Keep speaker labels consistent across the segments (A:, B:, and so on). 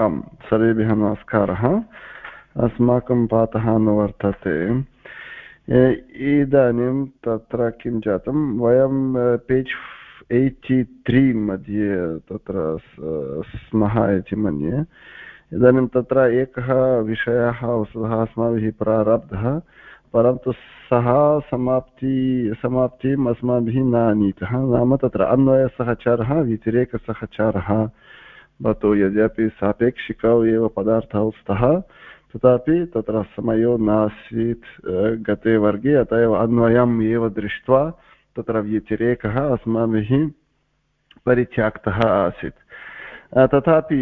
A: आम्, सर्वेभ्यः नमस्कारः। अस्माकं पाठः अनुवर्तते इदानीं तत्र किं जातं? वयं पेज् एय्टि त्री मध्ये तत्र स्मः इति मन्ये। इदानीं तत्र एकः विषयः वस्तुतः अस्माभिः प्रारब्धः, परन्तु सः समाप्ति, समाप्तिम् अस्माभिः न आनीतः नाम तत्र अन्वयसहचारः, व्यतिरेकसहचारः। भवतु यद्यपि सापेक्षिकौ एव पदार्थौ स्तः तथापि तत्र समयो नासीत् गते वर्गे, अत एव अन्वयम् एव दृष्ट्वा तत्र व्यतिरेकः अस्माभिः परित्याक्तः आसीत्। तथापि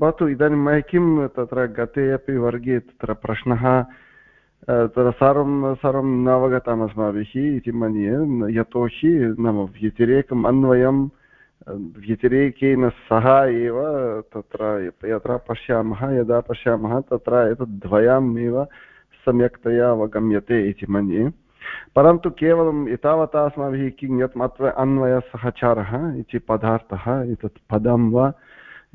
A: भवतु इदानीं मया किं तत्र गते अपि वर्गे तत्र प्रश्नः तत्र सर्वं सर्वं न अस्माभिः इति मन्ये, यतोहि नाम व्यतिरेकम् अन्वयं व्यतिरेकेन सह एव तत्र यत्र पश्यामः, यदा पश्यामः, तत्र एतद्द्वयम् एव सम्यक्तया अवगम्यते इति मन्ये। परन्तु केवलं एतावता अस्माभिः किं यत् अत्र अन्वयसहचारः इति पदार्थः, एतत् पदं वा,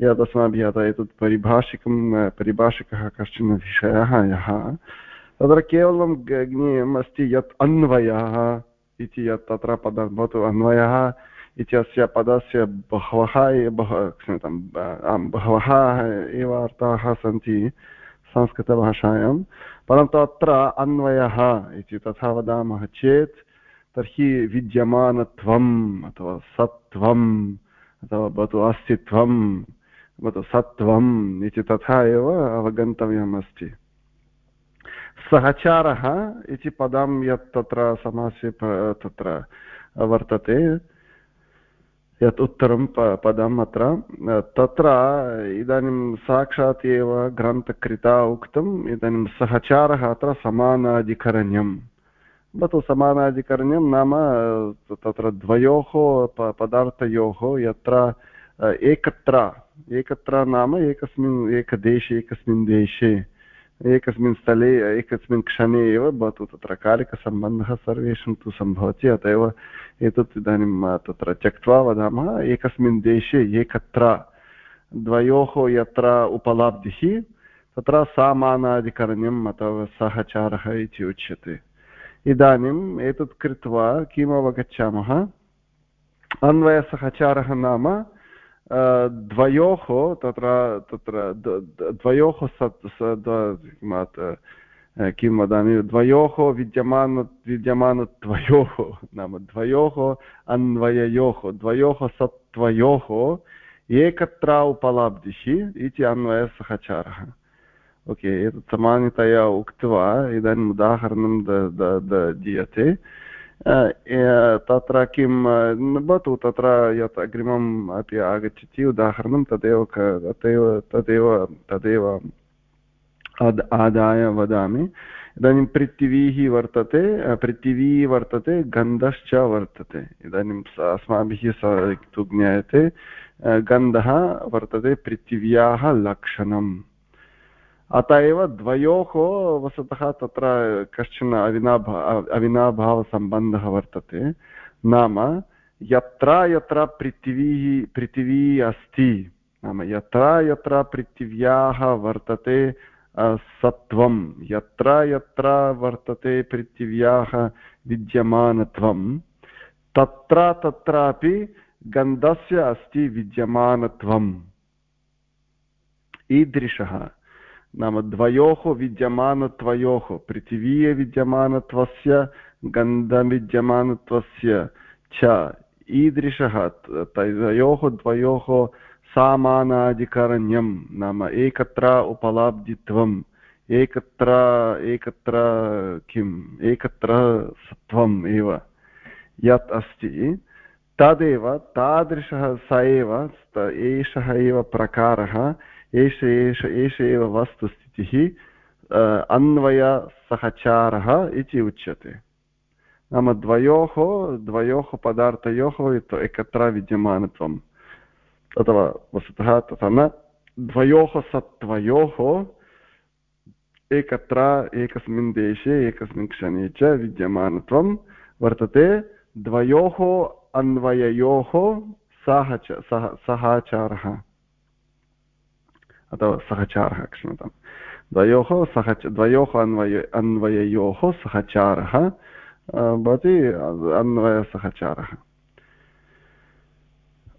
A: यत् अस्माभिः अतः एतत् परिभाषिकं, परिभाषिकः कश्चन विषयः यः, तत्र केवलं ज्ञेयम् अस्ति यत् अन्वयः इति यत् तत्र पद भवतु अन्वयः। इत्यस्य पदस्य बहवः बह क्षम्यतां बहवः एव अर्थाः सन्ति संस्कृतभाषायां। परन्तु अत्र अन्वयः इति तथा वदामः चेत्, तर्हि विद्यमानत्वम् अथवा सत्त्वम् अथवा भवतु अस्तित्वं भवतु सत्त्वम् इति तथा एव अवगन्तव्यम् सहचारः इति पदं यत् तत्र समासे तत्र वर्तते। यत् उत्तरं पदम् अत्र। तत्र इदानीं साक्षात् एव ग्रन्थकृता उक्तम्, इदानीं सहचारः अत्र समानाधिकरण्यं भवतु समानाधिकरण्यं नाम तत्र द्वयोः पदार्थयोः यत्र एकत्र एकत्र नाम एकस्मिन् एकदेशे एकस्मिन् देशे। एकस्मिन् स्थले, एकस्मिन् क्षणे एव भवतु तत्र कालिकसम्बन्धः सर्वेषां तु सम्भवति अत एव एतत् इदानीं तत्र त्यक्त्वा वदामः, एकस्मिन् देशे एकत्र द्वयोः यत्र उपलब्धिः, तत्र सामानाधिकरण्यम् अथवा सहचारः इति उच्यते। इदानीम् एतत् कृत्वा किम् अन्वयसहचारः नाम द्वयोः तत्र तत्र द्वयोः किं वदामि द्वयोः विद्यमान विद्यमानद्वयोः नाम द्वयोः अन्वययोः द्वयोः सत्त्वयोः एकत्र उपलब्धिः इति अन्वयसहचारः ओके एतत् सामान्यतया उक्त्वा इदानीम् उदाहरणं दीयते तत्र किं भवतु तत्र यत् अग्रिमम् अपि आगच्छति उदाहरणं तदेव तदेव तदेव तदेव आदाय वदामि इदानीं पृथिवीः वर्तते पृथिवी वर्तते गन्धश्च वर्तते इदानीम् अस्माभिः तु ज्ञायते गन्धः वर्तते पृथिव्याः लक्षणम् अत एव द्वयोः वस्तुतः तत्र कश्चन अविनाभा, अविनाभावसम्बन्धः वर्तते। नाम यत्र यत्र पृथिवीः, पृथिवी अस्ति, नाम यत्र यत्र पृथिव्याः वर्तते सत्वं यत्र यत्र वर्तते पृथिव्याः विद्यमानत्वं, तत्र तत्रापि गन्धस्य अस्ति विद्यमानत्वम्। ईदृशः। नाम द्वयोः विद्यमानत्वयोः पृथिवीयविद्यमानत्वस्य गन्धविद्यमानत्वस्य च ईदृशः तयोः द्वयोः सामानाधिकरण्यं नाम एकत्र उपलब्धित्वम् एकत्र एकत्र किम् एकत्र सत्वम् एव यत् अस्ति तदेव तादृशः स एव एषः एव प्रकारः एष एष एष एव वस्तुस्थितिः अन्वयसहचारः इति उच्यते। नाम द्वयोः द्वयोः पदार्थयोः एकत्र विद्यमानत्वम्। अथवा वस्तुतः तथा न, द्वयोः सत्त्वयोः एकत्र, एकस्मिन् देशे, एकस्मिन् क्षणे च विद्यमानत्वं वर्तते। द्वयोः अन्वययोः सह च, सह, सहाचारः। अथवा सहचारः क्षम्यताम् द्वयोः सह द्वयोः अन्वय अन्वययोः सहचारः भवति अन्वयसहचारः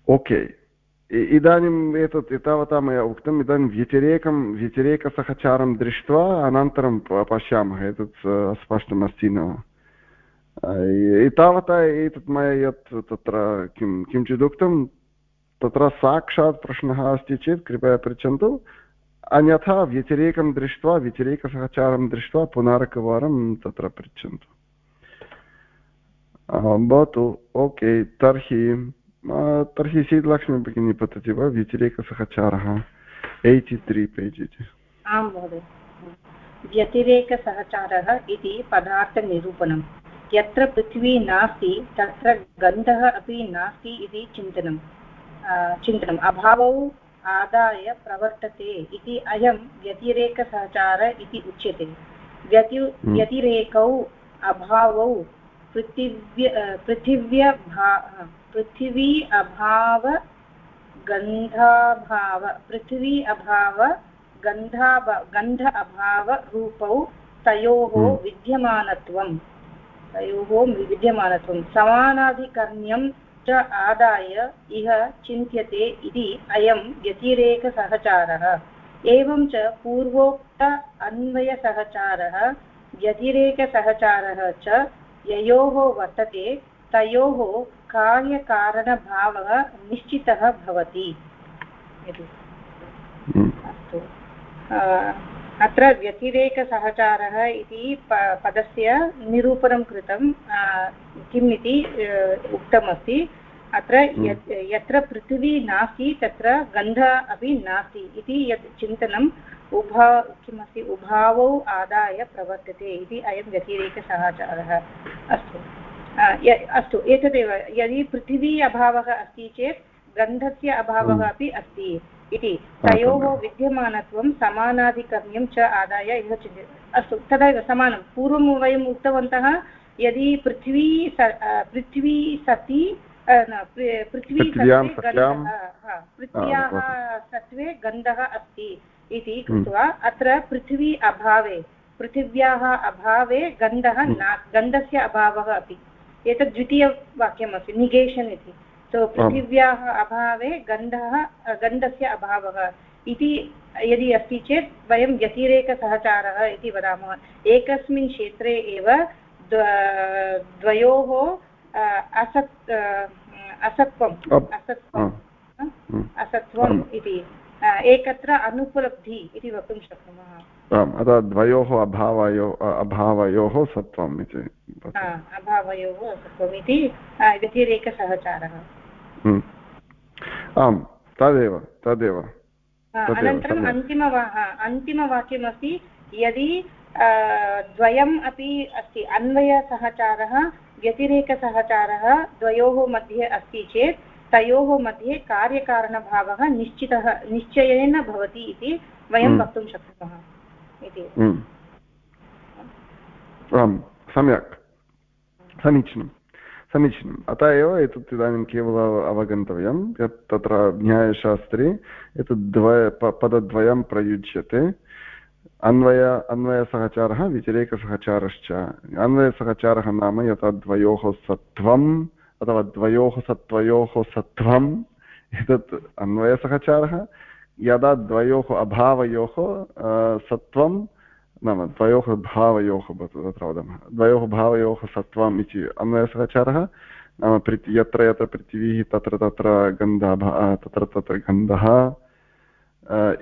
A: ओके। इदानीम् एतत् एतावता मया उक्तम्, इदानीं व्यतिरेकं व्यतिरेकसहचारं दृष्ट्वा अनन्तरं पश्यामः। एतत् स्पष्टमस्ति न। एतावता एतत् मया यत् तत्र किं किञ्चिदुक्तं तत्र साक्षात् प्रश्नः अस्ति चेत् कृपया पृच्छन्तु। अन्यथा व्यतिरेकं दृष्ट्वा, व्यतिरेकसहचारं दृष्ट्वा पुनरेकवारं तत्र पृच्छन्तु। भवतु, ओके, तर्हि तर्हि शीतलक्ष्मी भगिनी पतति वा? व्यतिरेकसहचारः, एय्टि त्री पेज् इति।
B: आं महोदय। व्यतिरेकसहचारः इति पदार्थनिरूपणं। यत्र पृथ्वी नास्ति, तत्र गन्धः अपि नास्ति इति चिन्तनं चिन्तनम् अभावौ आदाय प्रवर्तते इति अयं व्यतिरेकसहचार इति उच्यते व्यति हम्म। व्यतिरेकौ अभावौ पृथिव्य पृथिव्यभा पृथिवी अभाव गन्धाभाव पृथिवी अभाव गन्धाभ गन्ध अभावरूपौ तयोः हम्म। विद्यमानत्वं तयोः विद्यमानत्वं समानाधिकर्ण्यं च आदाय इह चिन्त्यते इति अयं व्यतिरेकसहचारः। एवं च पूर्वोक्त अन्वयसहचारः व्यतिरेकसहचारः च ययोः वर्तते तयोः कार्यकारणभावः निश्चितः भवति। हम्म। अस्तु। अत्र व्यतिरेकसहचारः इति पदस्य निरूपणं कृतं किम् इति उक्तमस्ति। अत्र हम्म। यत्र पृथिवी नास्ति तत्र गन्धः अपि नास्ति इति यत् चिन्तनम् उभा किमस्ति उभावौ आदाय प्रवर्तते इति अयं व्यतिरेकसहचारः अस्तु। अस्तु एतदेव। यदि पृथिवी अभावः अस्ति चेत् गन्धस्य अभावः हम्म। अपि अस्ति। इति तयोः विद्यमानत्वं समानाधिकर्ण्यं च आदाय इह चिन्त्य अस्तु तदैव समानं। पूर्वं वयम् उक्तवन्तः यदि पृथ्वी पृथ्वी सति पृथ्वी पृथ्व्याः सत्त्वे गन्धः अस्ति इति हम्म। कृत्वा अत्र पृथिवी अभावे पृथिव्याः अभावे गन्धः न गन्धस्य अभावः अपि। एतत् द्वितीयवाक्यमस्ति निगेशन् इति। सो पृथिव्याः अभावे गन्धः गन्धस्य अभावः इति यदि अस्ति चेत् वयं व्यतिरेकसहचारः इति वदामः। एकस्मिन् क्षेत्रे एव द्वयोः असत् असत्वम् असत्वम् असत्वम् इति। एकत्र अनुपलब्धि इति वक्तुं शक्नुमः।
A: आम् अतः द्वयोः अभावयो अभावयोः सत्त्वम् इति।
B: अभावयोः सत्त्वम् इति व्यतिरेकसहचारः।
A: आम् तदेव तदेव
B: अनन्तरम् अन्तिमवा अन्तिमवाक्यमस्ति यदि द्वयम् अपि अस्ति अन्वयसहचारः व्यतिरेकसहचारः द्वयोः मध्ये अस्ति चेत् तयोः मध्ये कार्यकारणभावः निश्चितः निश्चयेन भवति इति वयं। वक्तुं शक्नुमः इति.
A: हम्म। आम् सम्यक् समीचीनं समीचीनम् अतः एव एतत् इदानीं केवलं अवगन्तव्यं यत् तत्र न्यायशास्त्रे एतद् द्वय पदद्वयं प्रयुज्यते अन्वय अन्वयसहचारः व्यतिरेकसहचारश्च अन्वयसहचारः नाम यथा द्वयोः सत्त्वं अथवा द्वयोः सत्त्वयोः सत्त्वम् एतत् अन्वयसहचारः यदा द्वयोः अभावयोः सत्त्वं नाम, द्वयोः भावयोः तत्र वदामः। द्वयोः भावयोः सत्त्वम् इति अन्वयसहचारः। नाम पृथ्वी यत्र यत्र पृथिवीः, तत्र तत्र गन्धः तत्र तत्र गन्धः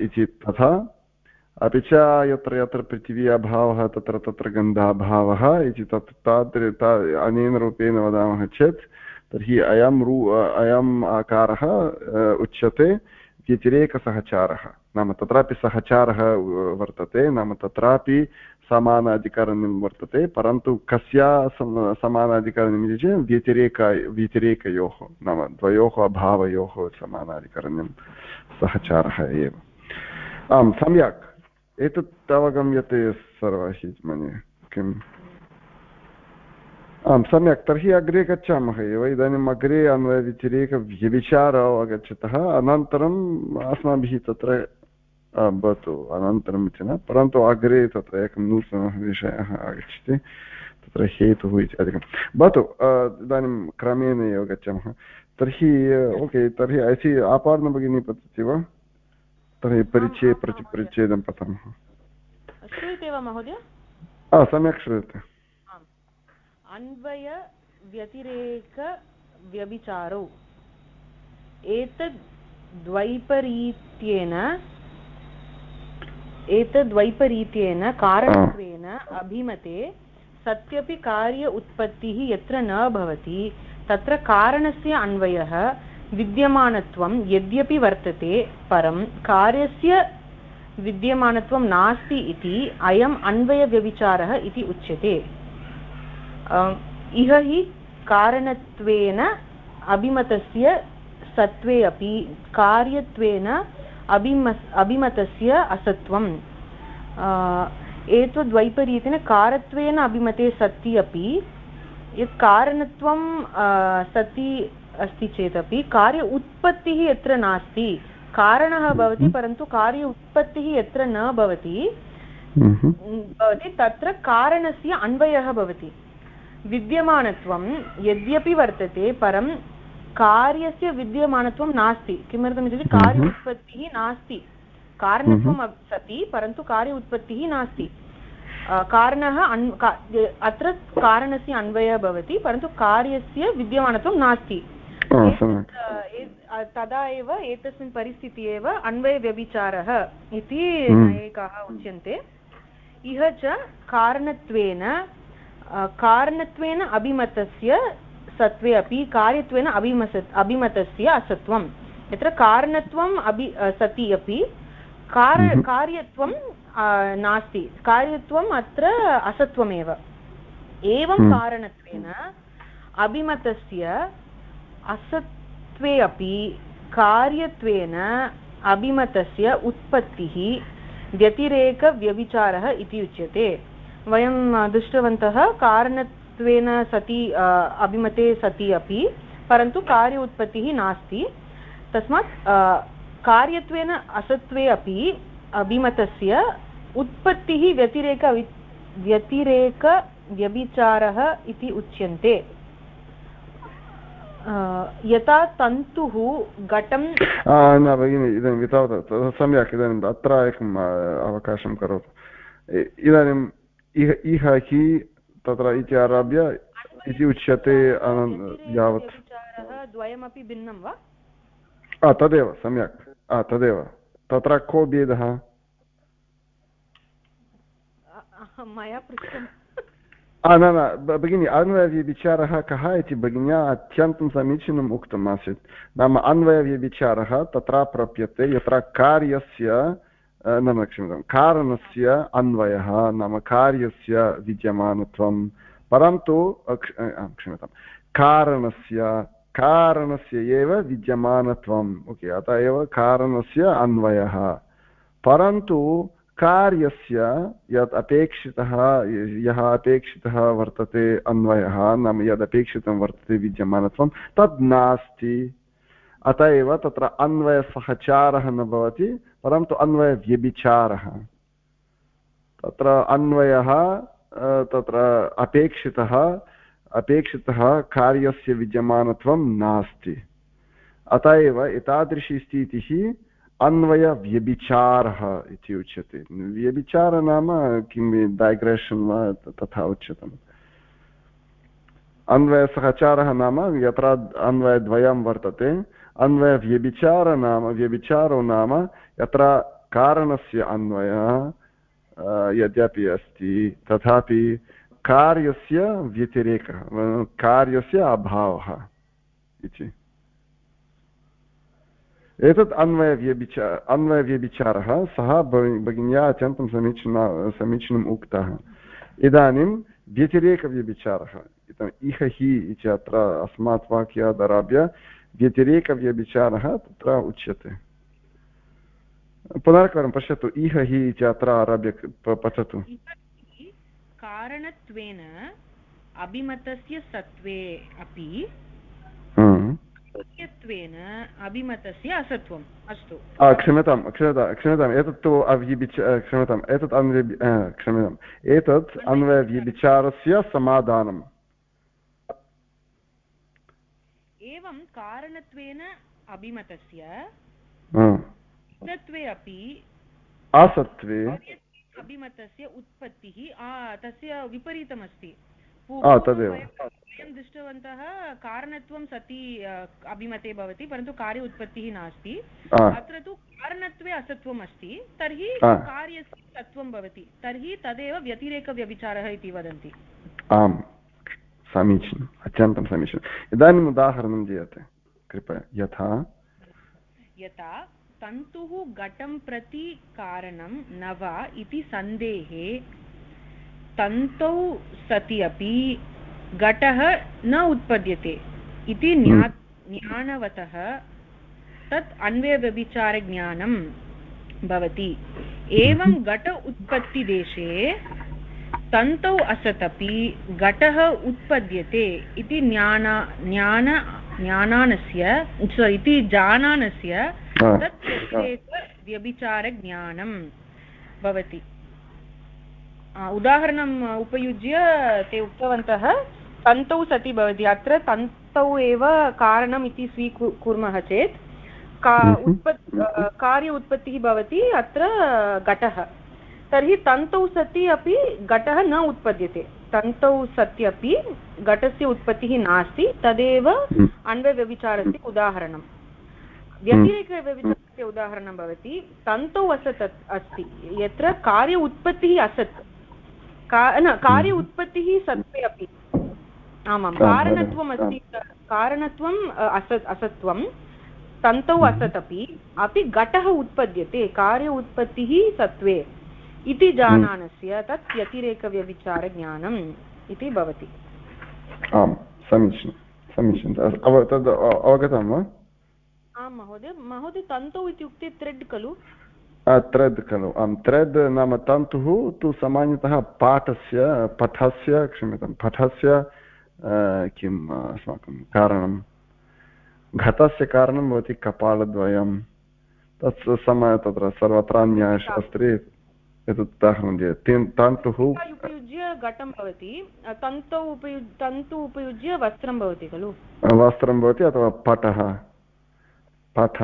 A: इति तथा। अपि च यत्र यत्र पृथिवी अभावः तत्र तत्र गन्धाभावः इति तत् तादृ अनेन रूपेण वदामः चेत्, तर्हि अयं रू अयम् आकारः उच्यते व्यतिरेकसहचारः नाम तत्रापि सहचारः वर्तते, नाम तत्रापि समानाधिकरणं वर्तते, परन्तु कस्य समानाधिकरणम् इति चेत् व्यतिरेक, व्यतिरेकयोः, नाम द्वयोः अभावयोः समानाधिकरणं सहचारः एव। आं सम्यक्। एतत् अवगम्यते सर्वैः, मन्ये। किम् आं सम्यक्। तर्हि अग्रे गच्छामः एव इदानीम् अग्रे अन्वयव्यतिरेकव्यभिचारः आगच्छतः अनन्तरम् अस्माभिः तत्र भवतु अनन्तरम् इति न परन्तु अग्रे तत्र एकः नूतनः विषयः आगच्छति तत्र हेतुः इत्यादिकं भवतु इदानीं क्रमेण एव गच्छामः तर्हि ओके तर्हि ऐसि आपादनभगिनी पतति वा तर्हि परिचये प्रति परिच्छेदं पठामः
C: श्रूयते वा महोदय
A: सम्यक् श्रूयते
C: अन्वयव्यतिरेकव्यभिचारौ एतद् द्वैपरीत्येन एतद्वैपरीत्येन कारणत्वेन अभिमते सत्यपि कार्य उत्पत्तिः यत्र न भवति तत्र कारणस्य अन्वयः विद्यमानत्वं यद्यपि वर्तते परं कार्यस्य विद्यमानत्वं नास्ति इति अयम् अन्वयव्यभिचारः इति उच्यते। इह हि कारणत्वेन अभिमतस्य सत्त्वे अपि कार्यत्वेन अभिम अभिमतस्य असत्वम् एतद्वैपरीत्येन कारत्वेन अभिमते सति अपि यत् कारणत्वं सति अस्ति चेदपि कार्य उत्पत्तिः यत्र नास्ति कारणः भवति हम्म। परन्तु कार्य उत्पत्तिः यत्र न भवति
A: हम्म।
C: भवति तत्र कारणस्य अन्वयः भवति विद्यमानत्वं यद्यपि वर्तते परं कार्यस्य विद्यमानत्वं नास्ति। किमर्थम् इत्युक्ते हम्म। कार्य उत्पत्तिः नास्ति। कारणत्वम् सति परन्तु कार्य उत्पत्तिः नास्ति। कारणः अन् अत्र कारणस्य अन्वयः भवति परन्तु कार्यस्य विद्यमानत्वं नास्ति। तदा एव एतस्मिन् परिस्थिति एव अन्वयव्यभिचारः इति हम्म। उच्यन्ते। इह च कारणत्वेन कारणत्वेन अभिमतस्य सत्त्वे अपि कार्यत्वेन अभिमस अभिमतस्य असत्वं यत्र कारणत्वम् अभि सति अपि कार्। कार्यत्वं नास्ति कार्यत्वम् अत्र असत्वमेव एवं हम्म। कारणत्वेन अभिमतस्य असत्त्वे अपि कार्यत्वेन अभिमतस्य उत्पत्तिः व्यतिरेकव्यभिचारः इति उच्यते वयं दृष्टवन्तः कारणत्वेन सति अभिमते सति अपि, परन्तु कार्य उत्पत्तिः नास्ति। तस्मात् कार्यत्वेन असत्त्वे अपि अभिमतस्य उत्पत्तिः व्यतिरेक व्यतिरेकव्यभिचारः इति उच्यन्ते। यथा तन्तुः घटं
A: न सम्यक् इदानीम् अत्र एकम् अवकाशं करोतु। इदानीम् इह इह हि तत्र इति आरभ्य इति उच्यते यावत्।
C: द्वयमपि भिन्नं वा?
A: तदेव सम्यक्। तदेव। तत्र को भेदः?
C: मया पृष्टं
A: न न भगिनि अन्वयव्यभिचारः कः इति भगिन्या अत्यन्तं समीचीनम् उक्तम् आसीत्। नाम अन्वयव्यभिचारः तत्र प्राप्यते यत्र कार्यस्य नाम क्षम्यतां कारणस्य अन्वयः नाम कार्यस्य विद्यमानत्वं। परन्तु क्षम्यतां कारणस्य कारणस्य एव विद्यमानत्वम्। ओके, अतः एव कारणस्य अन्वयः। परन्तु, कार्यस्य यत् अपेक्षितः, यः अपेक्षितः वर्तते अन्वयः, नाम यदपेक्षितं वर्तते विद्यमानत्वं, तद् नास्ति। अत एव तत्र अन्वयसहचारः न भवति, परन्तु अन्वयव्यभिचारः तत्र अन्वयः तत्र अपेक्षितः अपेक्षितः कार्यस्य विद्यमानत्वं नास्ति। अत एव एतादृशी स्थितिः अन्वयव्यभिचारः इति उच्यते। व्यभिचार नाम किं डैग्रेशन् वा तथा उच्यतम्। अन्वयसहचारः नाम, यत्र अन्वयद्वयं वर्तते अन्वयव्यभिचार नाम व्यभिचारो नाम यत्र कारणस्य अन्वयः यद्यपि अस्ति तथापि कार्यस्य व्यतिरेकः कार्यस्य अभावः इति एतत् अन्वयव्यभिचा अन्वयव्यभिचारः सः भगिन्या अत्यन्तं समीचीन समीचीनम् उक्तः इदानीं व्यतिरेकव्यभिचारः इह हि इति अत्र अस्मात् वाक्यादारभ्य व्यतिरेकव्यभिचारः तत्र उच्यते पुनरेकवारं पश्यतु इह हि इति अत्र आरभ्य पठतु
C: कारणत्वेन अभिमतस्य सत्त्वे अपि सत्यत्वेन अभिमतस्य असत्वम् अस्तु
A: क्षम्यतां क्षम्यतां क्षम्यताम् एतत् तु अव्यभिच क्षम्यताम् एतत् अन्वय क्षम्यताम् एतत् अन्वयव्यभिचारस्य समाधानम्
C: एवं कारणत्वेन अभिमतस्य तत्त्वे अपि
A: असत्त्वे।
C: अभिमतस्य उत्पत्तिः तस्य विपरीतमस्ति।
A: तदेव।
C: वयं दृष्टवन्तः कारणत्वं सति अभिमते भवति परन्तु कार्य उत्पत्तिः नास्ति। अत्र तु कारणत्वे असत्वम् अस्ति तर्हि कार्यस्य सत्वं भवति तर्हि तदेव व्यतिरेकव्यभिचारः इति वदन्ति।
A: आम्। समीचीनम् अत्यन्तं समीचीनम्। इदानीम् उदाहरणं दीयते। कृपया। यथा।
C: यथा तन्तुः घटं प्रति कारणं न वा इति सन्देहे तन्तौ सति अपि घटः न उत्पद्यते इति ज्ञा ज्ञानवतः तत् अन्वयव्यभिचारज्ञानं भवति। एवं घट उत्पत्तिदेशे तन्तौ असत् अपि घटः उत्पद्यते इति ज्ञान ज्ञान ज्ञानानस्य इति जानानस्य तत् व्यभिचारज्ञानं भवति. उदाहरणम् उपयुज्य ते उक्तवन्तः तन्तौ सति भवति अत्र तन्तौ एव कारणम् इति स्वीकुर्मः चेत् का उत्पत् कार्य उत्पत्तिः भवति अत्र घटः. तर्हि तन्तौ सति अपि घटः न उत्पद्यते। तन्तौ सति अपि घटस्य उत्पत्तिः नास्ति तदेव अन्वयव्यभिचारस्य उदाहरणं व्यतिरेकव्यभिचारस्य उदाहरणं भवति तन्तौ असत् अस्ति यत्र कार्य उत्पत्तिः असत् न कार्य उत्पत्तिः सत्त्वे अपि। आमां कारणत्वम् अस्ति कारणत्वम् असत् असत्त्वं तन्तौ असत् अपि अपि घटः उत्पद्यते कार्य उत्पत्तिः सत्त्वे। इति जानानस्य तत् व्यतिरेकव्यभिचारज्ञानम् इति भवति।
A: आम् समीचीनं समीचीनं तद् अवगतं वा?
C: आं महोदय। महोदय तन्तौ इत्युक्ते थ्रेड् खलु?
A: त्रद् खलु। आं त्रद् नाम तन्तुः तु सामान्यतः पाठस्य पठस्य क्षम्यतां पठस्य किम् अस्माकं कारणं? घटस्य कारणं भवति कपालद्वयं। तत् सम तत्र सर्वत्र न्यायशास्त्रे एतत् उदाहरणं दीयते तन्तुः
C: उपयुज्य घटं भवति तन्तौ उपयुज्य तन्तु उपयुज्य वस्त्रं भवति खलु?
A: वस्त्रं भवति अथवा पटः। पठ।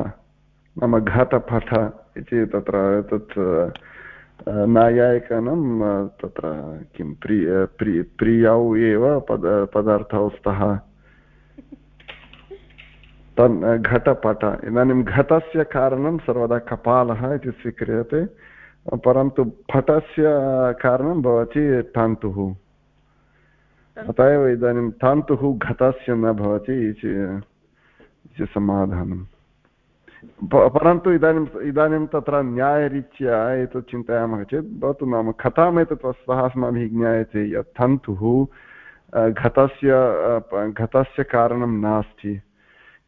A: नाम घटपठ इति तत्र तत् नायायिकानां तत्र किं प्रिय प्रि प्रियौ एव पद पदार्थौ स्तः तन् घटपट इदानीं घटस्य कारणं सर्वदा कपालः इति स्वीक्रियते। परन्तु पटस्य कारणं भवति तन्तुः। अतः एव इदानीं तन्तुः घटस्य न भवति इति समाधानम् परन्तु इदानीम् इदानीं तत्र न्यायरीत्या एतत् चिन्तयामः चेत् भवतु नाम कथाम् एतत् वस्तुतः अस्माभिः ज्ञायते यत् तन्तुः घटस्य घटस्य कारणं नास्ति।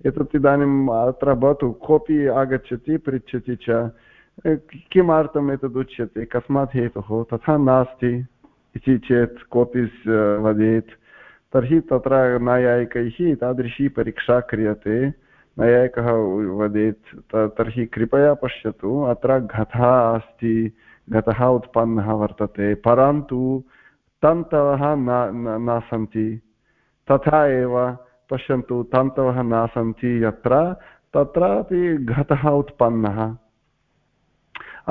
A: एतत् इदानीम् अत्र भवतु कोऽपि आगच्छति पृच्छति च। किमर्थम् एतद् उच्यते कस्मात् हेतुः तथा नास्ति इति चेत् कोऽपि वदेत् तर्हि तत्र नैयायिकैः तादृशी परीक्षा क्रियते नैयायिकः वदेत् तर्हि कृपया पश्यतु अत्र घटः अस्ति घटः उत्पन्नः वर्तते परन्तु तन्तवः न सन्ति तथा एव पश्यन्तु तन्तवः न सन्ति यत्र तत्रापि घटः उत्पन्नः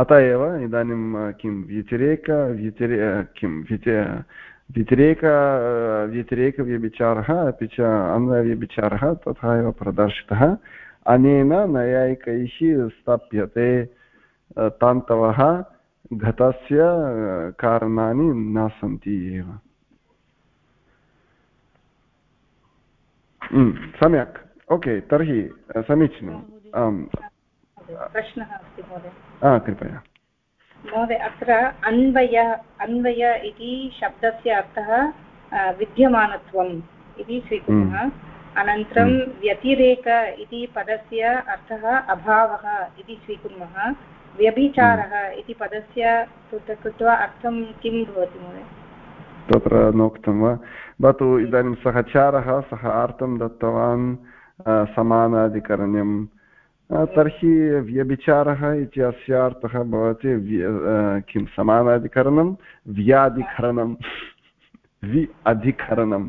A: अत एव इदानीं किं व्यतिरेक व्यतिरे किं व्यति व्यतिरेक व्यतिरेकव्यभिचारः अपि च अन्वयव्यभिचारः तथा एव प्रदर्शितः अनेन नैयायिकैः स्थाप्यते तान्तवः घटस्य कारणानि न सन्ति एव सम्यक् ओके तर्हि समीचीनम् आम्
B: प्रश्नः अस्ति महोदय।
A: कृपया।
B: महोदय अत्र अन्वय अन्वय इति शब्दस्य अर्थः विद्यमानत्वम् इति स्वीकुर्मः हम्म। अनन्तरं हम्म। व्यतिरेक इति पदस्य अर्थः अभावः इति स्वीकुर्मः। व्यभिचारः हम्म। इति पदस्य कृत्वा अर्थं किं भवति महोदय?
A: तत्र नोक्तं वा? भवतु इदानीं सः चारः सः अर्थं दत्तवान् समानाधिकरण्यं तर्हि व्यभिचारः इति अस्य अर्थः भवति किं समानाधिकरणं? व्याधिकरणं। वि अधिकरणं।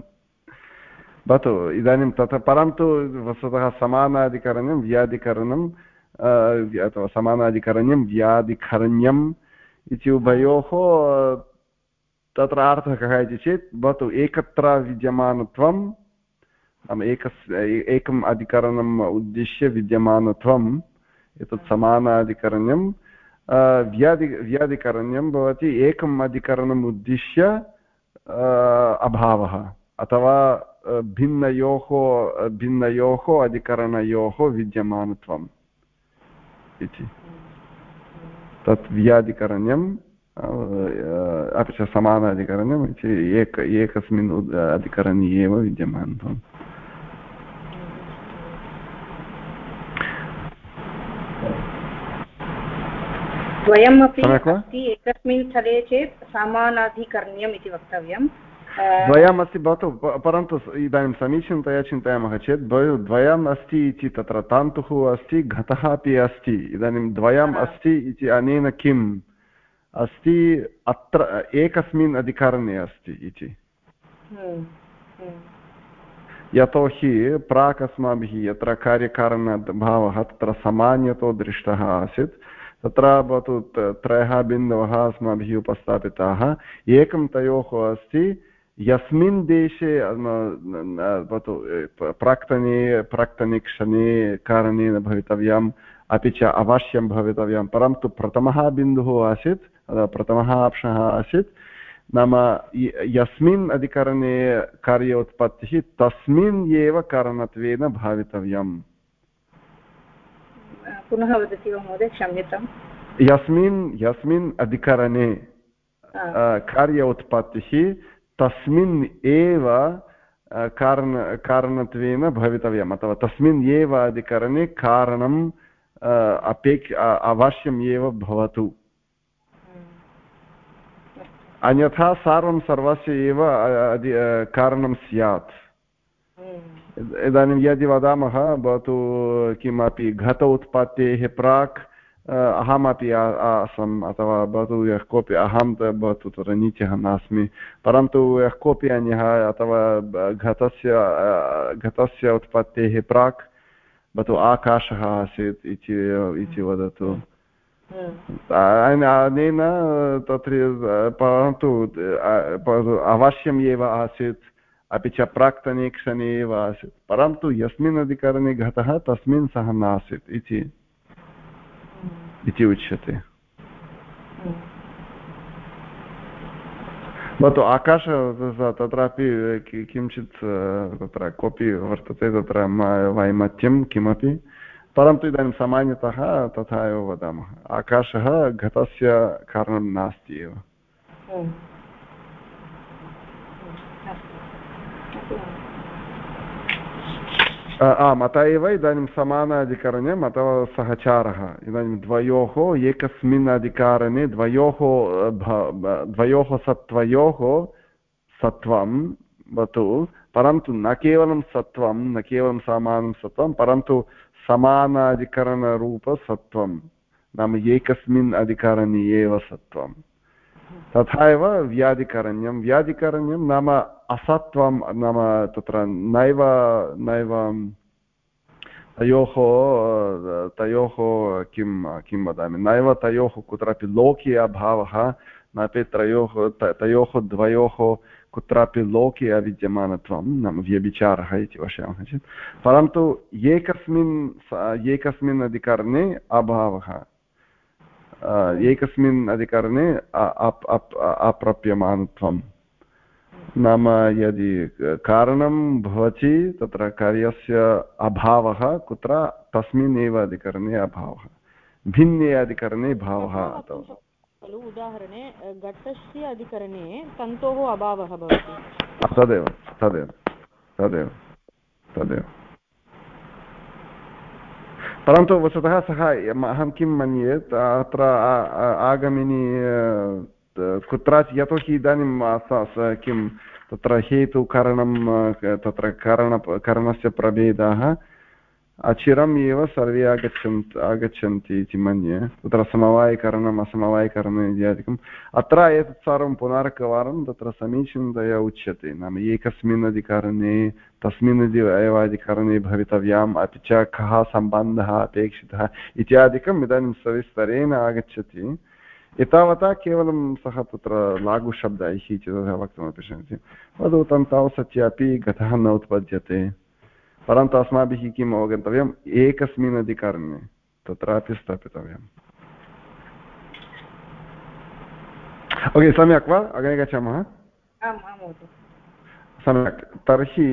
A: भवतु, इदानीं तत्र परन्तु वस्तुतः समानाधिकरण्यं व्याधिकरणं अथवा समानाधिकरण्यं व्याधिकरण्यम् इति उभयोः तत्र अर्थः कः इति चेत्, भवतु एकत्र विद्यमानत्वं नाम एकस्य एकम् अधिकरणम् उद्दिश्य विद्यमानत्वम् एतत् समानाधिकरण्यं व्याधि, व्याधिकरण्यं भवति, एकम् अधिकरणम् उद्दिश्य अभावः, अथवा भिन्नयोः भिन्नयोः अधिकरणयोः विद्यमानत्वम् इति। तत् व्याधिकरण्यं अपि च समानाधिकरण्यम् इति, एक, एकस्मिन् अधिकरणे एव विद्यमानत्वम्।
B: द्वयमपि अस्ति एकस्मिन् स्थले चेत् समानाधिकरण्यम् इति वक्तव्यं
A: द्वयमस्ति भवतु परन्तु इदानीं समीचीनतया चिन्तयामः चेत् द्वयम् अस्ति इति तत्र तान्तुः अस्ति घटः अपि अस्ति। इदानीं द्वयम् अस्ति इति अनेन किम्? अस्ति अत्र एकस्मिन् अधिकरणे अस्ति इति। हम्म, हम्म। यतोहि प्राक् अस्माभिः यत्र कार्यकारणभावः तत्र सामान्यतो दृष्टः आसीत् तत्र भवतु त्रयः बिन्दवः अस्माभिः उपस्थापिताः। एकं तयोः अस्ति, यस्मिन् देशे भवतु प्राक्तने प्राक्तने क्षणे कारणेन भवितव्यम्, अपि च अवश्यं भवितव्यं परन्तु प्रथमः बिन्दुः आसीत् प्रथमः अंशः आसीत्। नाम यस्मिन् अधिकरणे कार्योत्पत्तिः तस्मिन् एव कारणत्वेन भावितव्यम्।
B: पुनः वदति वा महोदय क्षम्यताम्?
A: यस्मिन् यस्मिन् अधिकरणे कार्य उत्पत्तिः तस्मिन् एव कारण कारणत्वेन भवितव्यम् अथवा तस्मिन् एव अधिकरणे कारणम् अपेक्ष अवश्यम् एव भवतु। अन्यथा सर्वं सर्वस्य एव कारणं स्यात्। इदानीं यदि वदामः भवतु किमपि घट उत्पत्तेः प्राक् अहमपि आसम् अथवा भवतु यः कोऽपि अहं भवतु तत्र नीचः नास्मि। परन्तु यः कोऽपि अन्यः अथवा घटस्य घटस्य उत्पत्तेः प्राक् भवतु आकाशः आसीत् इति वदतु। अनेन तत्र परन्तु अवश्यम् एव आसीत्। अपि च प्राक्तने क्षणे एव आसीत् परन्तु यस्मिन् अधिकरणे घटः तस्मिन् सः नासीत् इति इति उच्यते। भवतु आकाशः तत्रापि किञ्चित् तत्र कोऽपि वर्तते तत्र वैमत्यं किमपि, परन्तु इदानीं सामान्यतः तथा एव वदामः। आकाशः घटस्य कारणं नास्ति एव। आम् अत एव इदानीं समानाधिकरण्यम् अथवा सहचारः इदानीं द्वयोः एकस्मिन् अधिकारणे द्वयोः द्वयोः सत्त्वयोः सत्त्वं भवतु परन्तु न केवलं सत्त्वं न केवलं समानं सत्त्वं परन्तु समानाधिकरणरूपसत्त्वं नाम एकस्मिन् अधिकरणे एव सत्त्वं तथा एव व्याधिकरण्यं व्याधिकरण्यं नाम असत्त्वं नाम तत्र नैव नैव तयोः तयोः किं किं वदामि नैव तयोः कुत्रापि लोके अभावः नापि त्रयोः तयोः द्वयोः कुत्रापि लोके अविद्यमानत्वं नाम व्यभिचारः इति पश्यामः चेत् परन्तु एकस्मिन् एकस्मिन् अधिकरणे अभावः एकस्मिन् अधिकरणे अप्राप्यमानत्वं नाम यदि कारणं भवति तत्र कार्यस्य अभावः कुत्र तस्मिन् एव अधिकरणे अभावः। भिन्ने अधिकरणे भावः
C: खलु उदाहरणे घटस्य अधिकरणे तन्तोः अभावः भवति।
A: तदेव तदेव तदेव तदेव। परन्तु वस्तुतः सः अहं किं मन्ये अत्र आगमिनी कुत्राचित् यतोहि इदानीं किं तत्र हेतुकरणं तत्र करण करणस्य प्रभेदाः अचिरम् एव सर्वे आगच्छन्त् आगच्छन्ति इति मन्ये तत्र समवायिकरणम् असमवायिकरणम् इत्यादिकम् अत्र एतत् सर्वं पुनरेकवारं तत्र समीचीनतया उच्यते नाम एकस्मिन् अधिकरणे तस्मिन् एव अधिकरणे भवितव्याम् अपि च कः सम्बन्धः अपेक्षितः इत्यादिकम् इदानीं सविस्तरेण आगच्छति एतावता केवलं सः तत्र लाघुशब्दैः इति तथा वक्तुमपि शक्यते वदतु तन्तावत् अपि घटः न उत्पद्यते परन्तु अस्माभिः किम् अवगन्तव्यम्? एकस्मिन् अधिकरणे तत्रापि स्थापितव्यम्। ओके सम्यक् वा? अग्रे गच्छामः। सम्यक्। तर्हि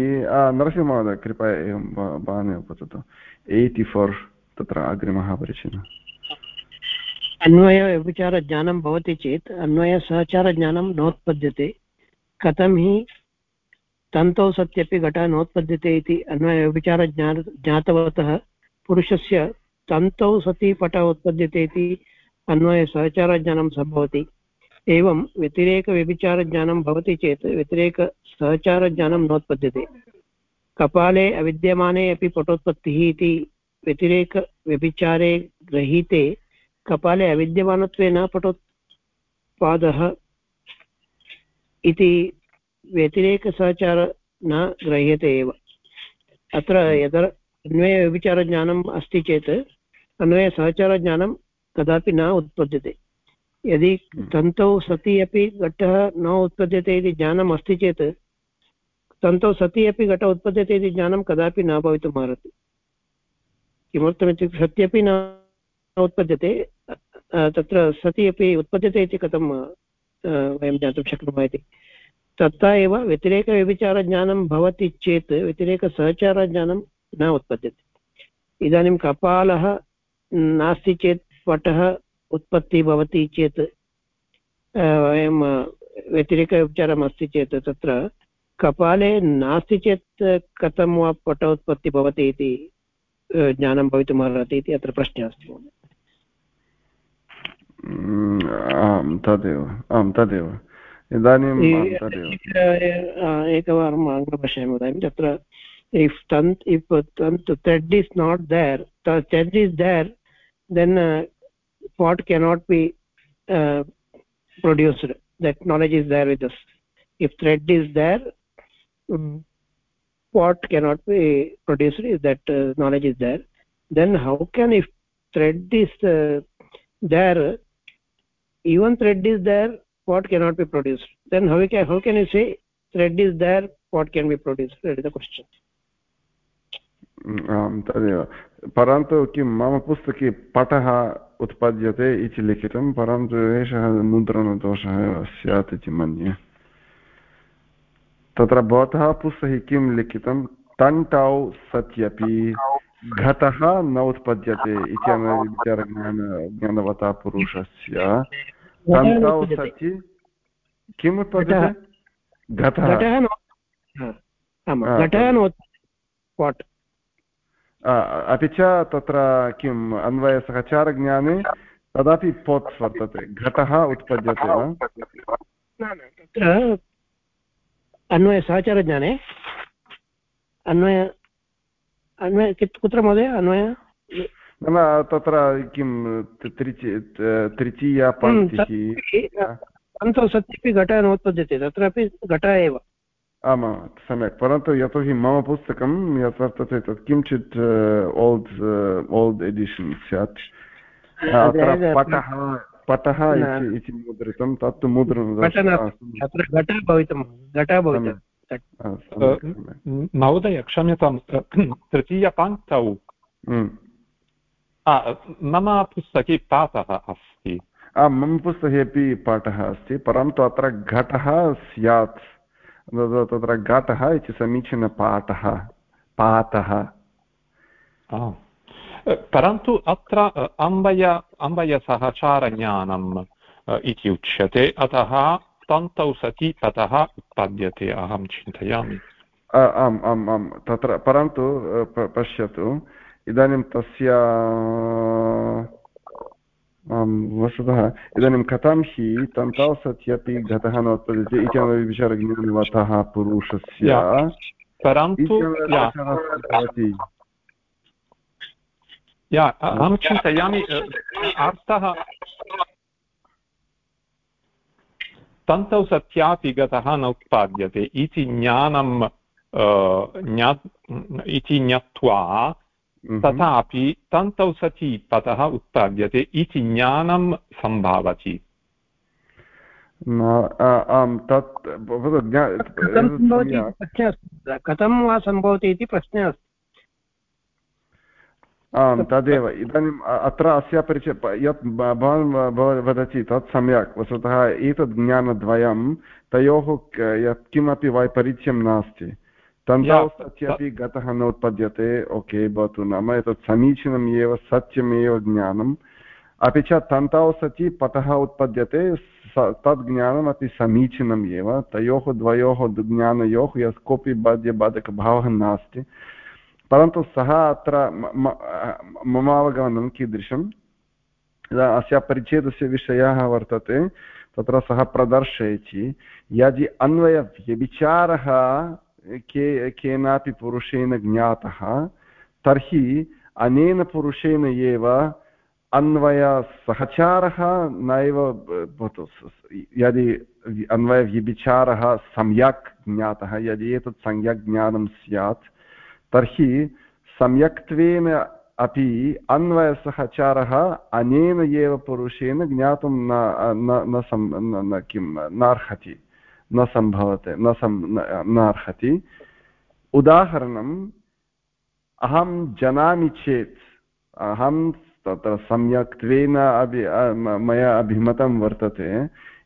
A: नरसिंहमहोदय कृपया एवं भवान् वदतु एय्टि फोर् तत्र अग्रिमः परिचयः
D: अन्वयविचारज्ञानं भवति चेत् अन्वयसहचारज्ञानं नोत्पद्यते। कथं हि तन्तौ सत्यपि घटः नोत्पद्यते इति अन्वयविचारज्ञा ज्ञातवतः। पुरुषस्य तन्तौ सति पटः उत्पद्यते इति अन्वयसहचारज्ञानं सम्भवति। एवं व्यतिरेकव्यभिचारज्ञानं भवति चेत् व्यतिरेकसहचारज्ञानं नोत्पद्यते। कपाले अविद्यमाने अपि पटोत्पत्तिः इति व्यतिरेकव्यभिचारे गृहीते कपाले अविद्यमानत्वेन पटोत्पादः इति व्यतिरेकसहचार न ग्रह्यते एव अत्र यदा अन्वयव्यभिचारज्ञानम् अस्ति चेत् अन्वयसहचारज्ञानं कदापि न उत्पद्यते यदि। तन्तौ सति अपि घटः न उत्पद्यते इति ज्ञानम् अस्ति चेत् तन्तौ सति अपि घटः उत्पद्यते इति ज्ञानं कदापि न भवितुमर्हति किमर्थमित्युक्ते सत्यपि न उत्पद्यते तत्र सति अपि उत्पद्यते इति कथं वयं ज्ञातुं शक्नुमः इति। तथा एव व्यतिरेकव्यभिचारज्ञानं भवति चेत् व्यतिरेकसहचारज्ञानं न उत्पद्यते। इदानीं कपालः नास्ति चेत् पटः उत्पत्तिः भवति चेत् वयं व्यतिरेकविचारम् अस्ति चेत् तत्र कपाले नास्ति चेत् कथं वा पट उत्पत्तिः भवति इति ज्ञानं भवितुमर्हति इति अत्र प्रश्नः अस्ति
A: आं तदेव आं तदेव। इदानीं
D: एकवारम् आङ्ग्लभाषायां वदामि तत्र if तन्त् if तन्त् that is not there that is there then what cannot be produced that knowledge is there with us if thread is there what cannot be produced is that uh, knowledge is there. Then how can if thread is uh, even thread is there what cannot be produced then how can how can you say thread is there what can be produced that is the question
A: आम् तदेव परन्तु किं मम पुस्तके पटः उत्पद्यते इति लिखितं परन्तु एषः मुद्रणदोषः एव स्यात् इति मन्ये तत्र भवतः पुस्तके किं लिखितं तण्टौ सत्यपि घटः न उत्पद्यते इति ज्ञानवता पुरुषस्य तन्तौ सचि किम् उत्पद्यते घटः अपि च तत्र किम् अन्वयसहचारज्ञाने तदापि पोत् वर्तते घटः उत्पद्यते वा
D: तत्र अन्वयसहचारज्ञाने अन्वय अन्वय कुत्र महोदय अन्वय
A: नाम तत्र किं तृतीया पङ्क्तिः
D: अन्तौ सत्यपि घटः नोत्पद्यते तत्रापि घटः एव।
A: आमां सम्यक्। परन्तु यतोहि मम पुस्तकं यत् वर्तते तत् किञ्चित् ओल्ड् ओल्ड् एडिशन् स्यात्। अत्र पटः पटः इति मुद्रितं तत्तु मुद्रणं
D: घटः भवितुं घटः भवितुं।
E: महोदय क्षम्यतां तृतीयपङ्क्तौ हम्म। मम पुस्तके पाठः अस्ति।
A: आं मम पुस्तके अपि पाठः अस्ति परन्तु अत्र घटः स्यात्। तत्र घटः इति समीचीनपाठः पाठः।
E: परन्तु अत्र अम्बय अम्बयसहचारज्ञानम् इति उच्यते अतः तन्तौ सति ततः उत्पद्यते अहं चिन्तयामि।
A: आम् आम् आम् तत्र परन्तु पश्यतु इदानीं तस्य वस्तुतः इदानीं कथं हि तन्ताव सत्यपि घटः न उत्पद्यते इति पुरुषस्य
E: परन्तु अहं चिन्तयामि अर्थः तन्तौ सत्यापि गतः न उत्पाद्यते इति ज्ञानं इति ज्ञात्वा। तथापि तन्तौ सति पतः उत्पाद्यते इति ज्ञानं सम्भावति।
A: आम् तत्
D: कथं वा सम्भवति इति प्रश्नः अस्ति।
A: आम् तदेव इदानीम् अत्र अस्य परिचय यत् भवान् वदति तत् सम्यक् वस्तुतः एतद् ज्ञानद्वयं तयोः यत् किमपि वैपरीत्यं नास्ति। तन्तावत् सत्यपि गतः न उत्पद्यते ओके भवतु नाम एतत् समीचीनम् एव सत्यमेव ज्ञानम्। अपि च तन्ताव सति पतः उत्पद्यते तद् ज्ञानमपि समीचीनम् एव। तयोः द्वयोः ज्ञानयोः यः कोऽपि बाध्यबाधकभावः नास्ति। परन्तु सः अत्र मम अवगमनं कीदृशम्? अस्य परिच्छेदस्य विषयः वर्तते तत्र सः प्रदर्शयति। यदि अन्वयव्यभिचारः के केनापि पुरुषेण ज्ञातः तर्हि अनेन पुरुषेण एव अन्वयसहचारः नैव यदि अन्वयव्यभिचारः सम्यक् ज्ञातः यदि एतत् सम्यक् ज्ञानं स्यात् तर्हि सम्यक्त्वेन अपि अन्वयसहचारः अनेन एव पुरुषेण ज्ञातुं न किं नार्हति न सम्भवते, न सम् नार्हति उदाहरणम्, अहं जानामि चेत्, अहं तत्र सम्यक्त्वेन अभि मया अभिमतं वर्तते,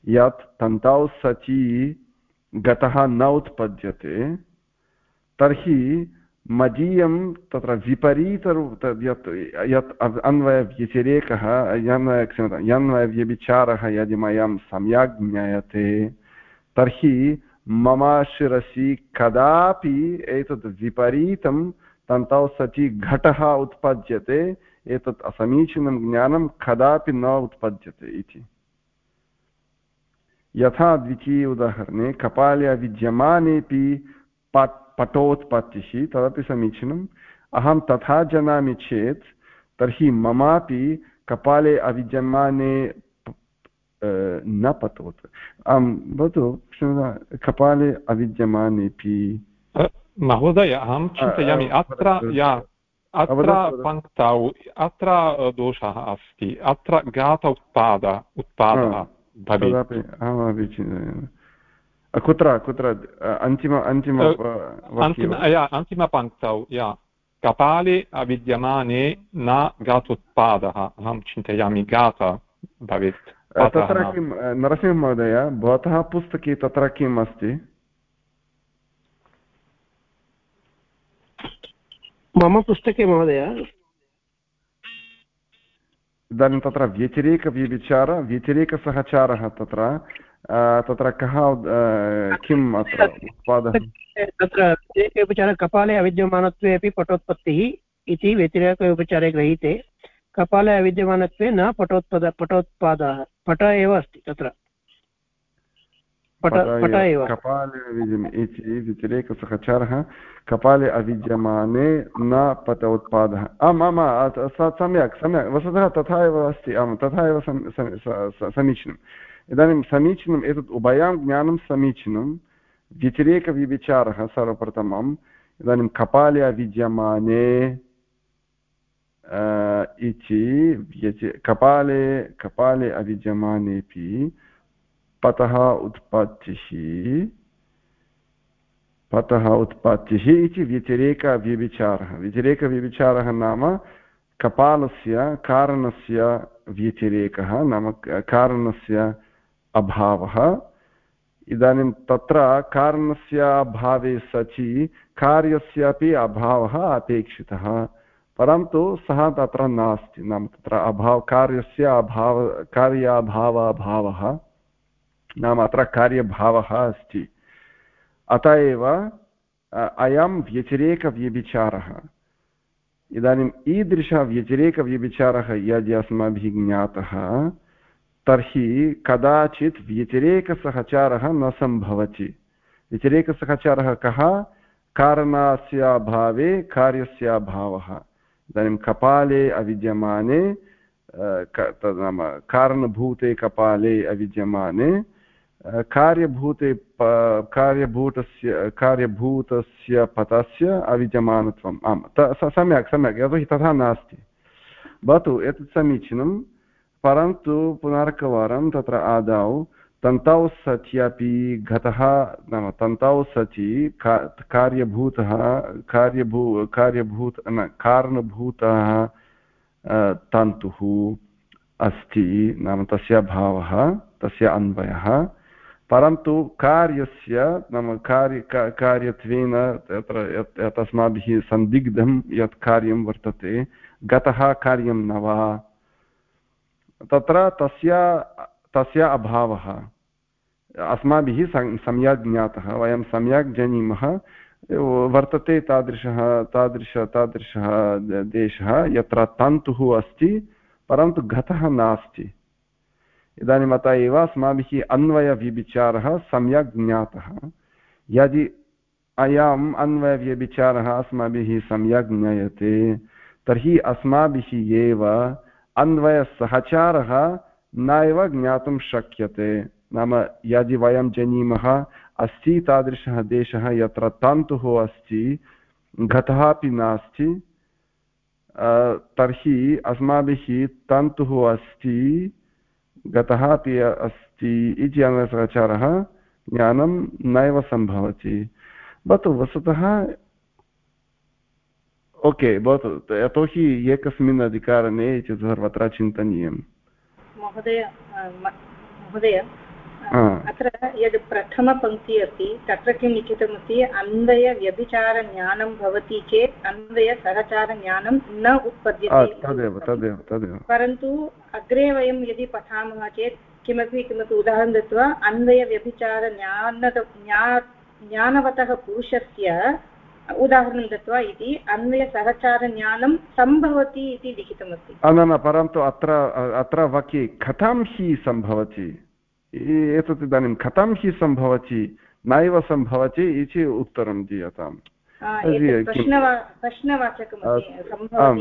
A: यत् तन्तौ सची गतः न उत्पद्यते, तर्हि मदीयं तत्र विपरीतरू यत् यत् अन्वयव्यतिरेकः यन्वय यन्वयव्यभिचारः यदि मह्यं सम्यक् ज्ञायते तर्हि मम शिरसि कदापि एतत् विपरीतं तन्तौ सचि घटः उत्पद्यते, एतत् असमीचीनं ज्ञानं कदापि न उत्पद्यते इति। यथा द्वितीय उदाहरणे कपाले विद्यमानेपि पट् पटोत्पत्तिः, तदपि समीचीनम्। अहं तथा जानामि चेत्, तर्हि ममापि कपाले अविद्यमाने न पतोत् आं भवतु कपाले अविद्यमानेपि
E: महोदय अहं चिन्तयामि अत्र या अत्र पङ्क्तौ अत्र दोषः अस्ति अत्र घात उत्पाद उत्पादः भवेत्
A: अहमपि चिन्तयामि कुत्र कुत्र अन्तिम अन्तिम
E: अन्तिमपङ्क्तौ या कपाले विद्यमाने न गातोत्पादः अहं चिन्तयामि गात भवेत्
A: तत्र किं नरसिंहमहोदय भवतः पुस्तके तत्र किम् अस्ति?
D: मम पुस्तके महोदय।
A: इदानीं तत्र व्यतिरेकव्यभिचार व्यतिरेकसहचारः तत्र तत्र कः किम् अत्र उत्पादः?
D: तत्र व्यतिरेकोपचारः कपाले अविद्यमानत्वे अपि पटोत्पत्तिः इति व्यतिरेकोपचारे गृहीते कपाले अविद्यमानत्वे न पटोत्पद पटोत्पादः। पट एव अस्ति तत्र। पट एव।
A: कपाले कपाले अविद्यमाने न पट उत्पादः। आम् आम् सम्यक् सम्यक्। वस्तुतः तथा एव अस्ति। आम् तथा एव समीचीनम्। इदानीं समीचीनम् एतत् उभयां ज्ञानं समीचीनं व्यतिरेकविविचारः सर्वप्रथमम्। इदानीं कपाले अविद्यमाने इति व्यति कपाले कपाले अविद्यमानेपि पतः उत्पत्तिः पतः उत्पत्तिः इति व्यतिरेकव्यभिचारः व्यतिरेकव्यभिचारः नाम कपालस्य कारणस्य व्यतिरेकः नाम कारणस्य अभावः इदानीं तत्र कारणस्य अभावे सचि कार्यस्यापि अभावः अपेक्षितः परन्तु सः तत्र नास्ति, नाम तत्र अभाव, कार्यस्य अभाव, कार्याभावाभावः नाम अत्र कार्यभावः अस्ति। अत एव अयं व्यतिरेकव्यभिचारः। इदानीम् ईदृशव्यतिरेकव्यभिचारः यदि अस्माभिः ज्ञातः, तर्हि कदाचित् व्यतिरेकसहचारः न सम्भवति। व्यतिरेकसहचारः कः? कारणस्य अभावे कार्यस्य अभावः इदानीं कपाले अविद्यमाने नाम कारणभूते कपाले अविद्यमाने कार्यभूते कार्यभूतस्य कार्यभूतस्य पथस्य अविद्यमानत्वम्. आम् सम्यक् सम्यक्, यतोहि तथा नास्ति। भवतु, एतत् समीचीनं परन्तु पुनरेकवारं तत्र आदौ तन्तौ सत्यपि घतः नाम तन्तौ का, कार्यभूतः, कार्यभू, कार्यभूत, न, कारणभूतः तन्तुः अस्ति नाम तस्य अभावः तस्य अन्वयः। परन्तु कार्यस्य नाम कार्य कार्यत्वेन तत्र यत् अस्माभिः सन्दिग्धं यत् कार्यं वर्तते, गतः कार्यं न वा। तत्र तस्य तस्य अभावः। अस्माभिः सम्यक् ज्ञातः, वयं सम्यक् जानीमः, वर्तते तादृशः, तादृश, तादृशः देशः, यत्र तन्तुः अस्ति, परन्तु घतः नास्ति। इदानीम् अतः एव अस्माभिः अन्वयव्यभिचारः सम्यक् ज्ञातः। यदि अयम् अन्वयव्यभिचारः अस्माभिः सम्यक् ज्ञायते, तर्हि अस्माभिः एव अन्वयसहचारः नैव ज्ञातुं शक्यते। नाम यदि वयं जानीमः, अस्ति तादृशः देशः, यत्र तन्तुः अस्ति, घटः अपि नास्ति तर्हि अस्माभिः तन्तुः अस्ति गतः अपि अस्ति इति अन्वयसहचारः ज्ञानं नैव सम्भवति। भवतु, वस्तुतः, ओके, भवतु, यतोहि एकस्मिन् अधिकारणे इति सर्वत्र चिन्तनीयम्।
B: महोदय महोदय अत्र यद् प्रथमपङ्क्ति अस्ति तत्र किं लिखितमस्ति? अन्वयव्यभिचारज्ञानं भवति चेत् अन्वयसहचारज्ञानं न उत्पद्यते
A: तदेव तदेव तदेव.
B: परन्तु अग्रे वयं यदि पठामः चेत् किमपि किमपि उदाहरणं दत्वा अन्वयव्यभिचारज्ञान ज्ञानवतः पुरुषस्य उदाहरणं दत्वा इति अन्वयसहचारज्ञानं सम्भवति इति लिखितमस्ति।
A: न न परन्तु अत्र अत्र वाक्ये कथं हि सम्भवति? एतत् इदानीं कथं हि सम्भवति? नैव सम्भवति इति उत्तरं दीयताम्।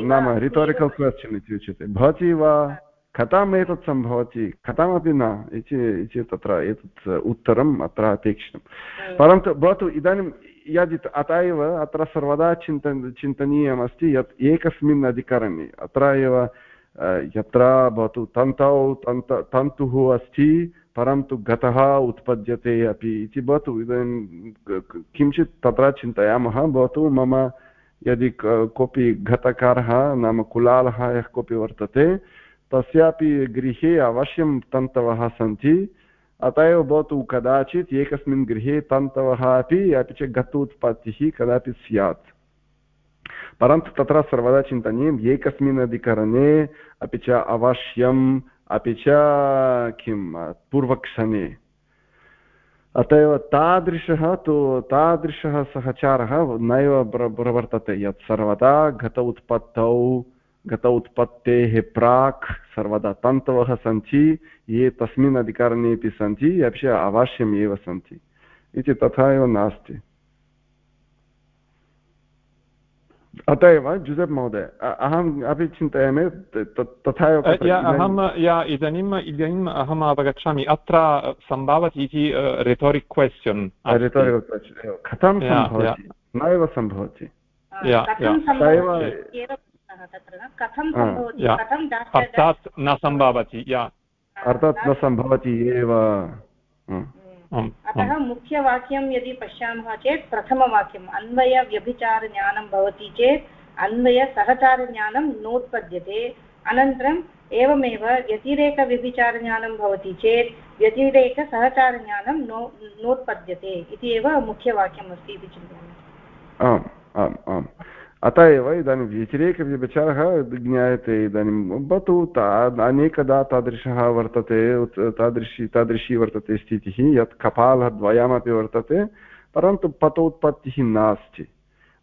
A: नाम रिटोरिकल् क्वश्चन् इति उच्यते। भवति वा? कथम् एतत् सम्भवति? कथमपि न इति तत्र एतत् उत्तरम् अत्र अपेक्षितं परन्तु भवतु इदानीं यदि अत एव अत्र सर्वदा चिन्तन चिन्तनीयमस्ति यत् एकस्मिन् अधिकरणे अत्र एव यत्र भवतु तन्तौ तन्त तन्तुः अस्ति परन्तु गतः उत्पद्यते अपि इति भवतु इदानीं किञ्चित् तत्र चिन्तयामः भवतु मम यदि कोऽपि घतकारः नाम कुलालः यः कोऽपि वर्तते तस्यापि गृहे अवश्यं तन्तवः सन्ति अत एव भवतु कदाचित् एकस्मिन् गृहे तन्तवः अपि अपि च गतोत्पत्तिः कदापि स्यात् परन्तु तत्र सर्वदा चिन्तनीयम् एकस्मिन् अधिकरणे अपि च अवश्यम् अपि च किं पूर्वक्षणे अत एव तादृशः तु तादृशः सहचारः नैव प्रवर्तते यत् सर्वदा घट उत्पत्तौ गत उत्पत्तेः प्राक् सर्वदा तन्तवः सन्ति ये तस्मिन् अधिकरणेपि सन्ति अपि च अवश्यम् एव सन्ति। इति तथा एव नास्ति। अत एव जुसेप् महोदय अहम् अपि चिन्तयामि तथा एव
E: अहं या इदानीम् इदानीम् अहम् अवगच्छामि। अत्र सम्भवति इति रेटोरिक् क्वश्चन्
A: रेटोरिकल् क्वश्चन् कथं सम्भवति? नैव सम्भवति।
E: अर्थात् न सम्भवति
A: अर्थात् न सम्भवति एव।
B: अतः मुख्यवाक्यं यदि पश्यामः चेत् प्रथमवाक्यम् अन्वयव्यभिचारज्ञानं भवति चेत् अन्वयसहचारज्ञानं नोत्पद्यते। अनन्तरम् एवमेव व्यतिरेकव्यभिचारज्ञानं भवति चेत् व्यतिरेकसहचारज्ञानं नो नोत्पद्यते इति एव मुख्यवाक्यम् अस्ति इति चिन्तयामि।
A: आम् आम् आम्। अत एव इदानीं व्यतिरेकव्यभिचारः ज्ञायते इदानीं भवतु अनेकदा तादृशः वर्तते तादृशी तादृशी वर्तते स्थितिः यत् कपालद्वयमपि वर्तते परन्तु पतोत्पत्तिः नास्ति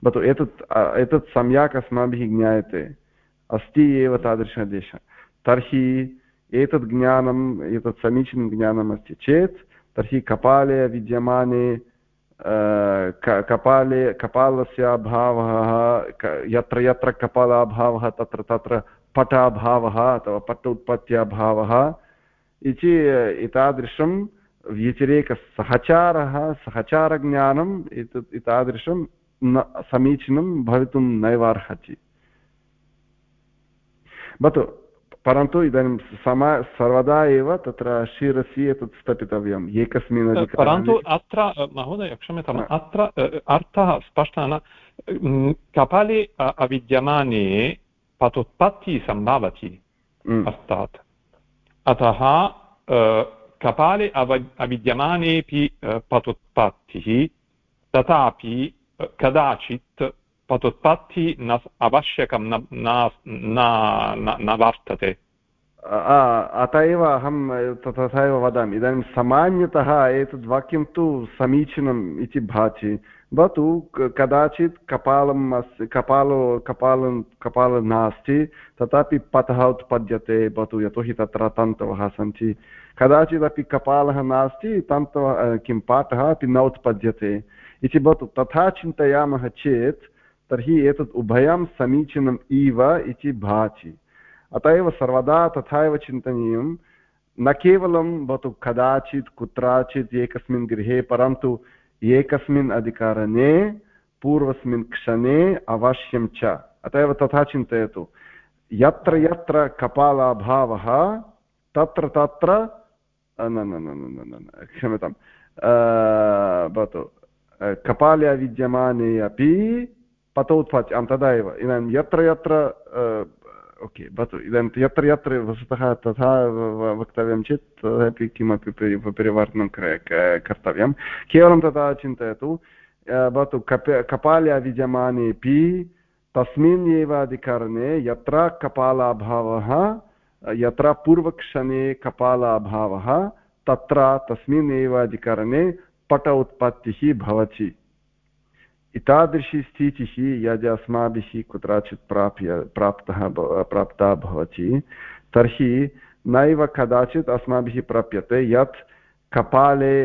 A: भवतु एतत् एतत् सम्यक् अस्माभिः ज्ञायते अस्ति एव तादृशदेशः तर्हि एतत् ज्ञानम् एतत् समीचीनं ज्ञानम् अस्ति चेत् तर्हि कपाले विद्यमाने कपाले कपालस्य अभावः यत्र यत्र कपालाभावः, तत्र तत्र पटाभावः अथवा पट उत्पत्त्याभावः इति, एतादृशं व्यतिरेकसहचारः, सहचारज्ञानम् एतत्, एतादृशं न, समीचीनं भवितुं नैव अर्हति। भवतु। परन्तु इदानीं समा सर्वदा एव तत्र शिरसि एतत् स्थापितव्यम्। एकस्मिन्
E: परन्तु अत्र महोदय क्षम्यताम्। अत्र अर्थः स्पष्टः न। कपाले अविद्यमाने पतोत्पत्तिः सम्भवति अर्थात् अतः कपाले अव अविद्यमानेपि पतोत्पत्तिः तथापि कदाचित् पतोत्पत्ति न आवश्यकं न वर्तते
A: अत एव अहं तथा एव वदामि इदानीं सामान्यतः एतद् वाक्यं तु समीचीनम् इति भाति भवतु कदाचित् कपालम् अस्ति कपालो कपालं कपालं नास्ति तथापि पतः उत्पद्यते भवतु यतोहि तत्र तन्तवः सन्ति कदाचिदपि कपालः नास्ति तन्तवः किं पाठः अपि न उत्पद्यते इति भवतु तथा चिन्तयामः चेत् तर्हि एतत् उभयं समीचीनम् इव इति भाति। अत एव सर्वदा तथा एव चिन्तनीयं। न केवलं भवतु कदाचित्, कुत्रचित्, एकस्मिन् गृहे, परन्तु एकस्मिन् अधिकरणे, पूर्वस्मिन् क्षणे अवश्यं च। अत एव तथा चिन्तयतु। यत्र यत्र कपालाभावः, तत्र तत्र, न न न क्षम्यतां भवतु। कपाले विद्यमाने अपि पतोत्पाच्य आं तदा एव इदानीं यत्र यत्र ओके भवतु इदानीं यत्र यत्र वस्तुतः तथा वक्तव्यं चेत् तदपि किमपि परिवर्तनं कर्तव्यं केवलं तथा चिन्तयतु भवतु कप कपाले विद्यमानेपि तस्मिन् एव अधिकरणे यत्र कपालाभावः यत्र पूर्वक्षणे कपालाभावः तत्र तस्मिन् एव अधिकरणे पट उत्पत्तिः भवति एतादृशी स्थितिः यदि अस्माभिः कुत्रचित् प्राप्य प्राप्तः प्राप्ता भवति तर्हि नैव कदाचित् अस्माभिः प्राप्यते यत् कपाले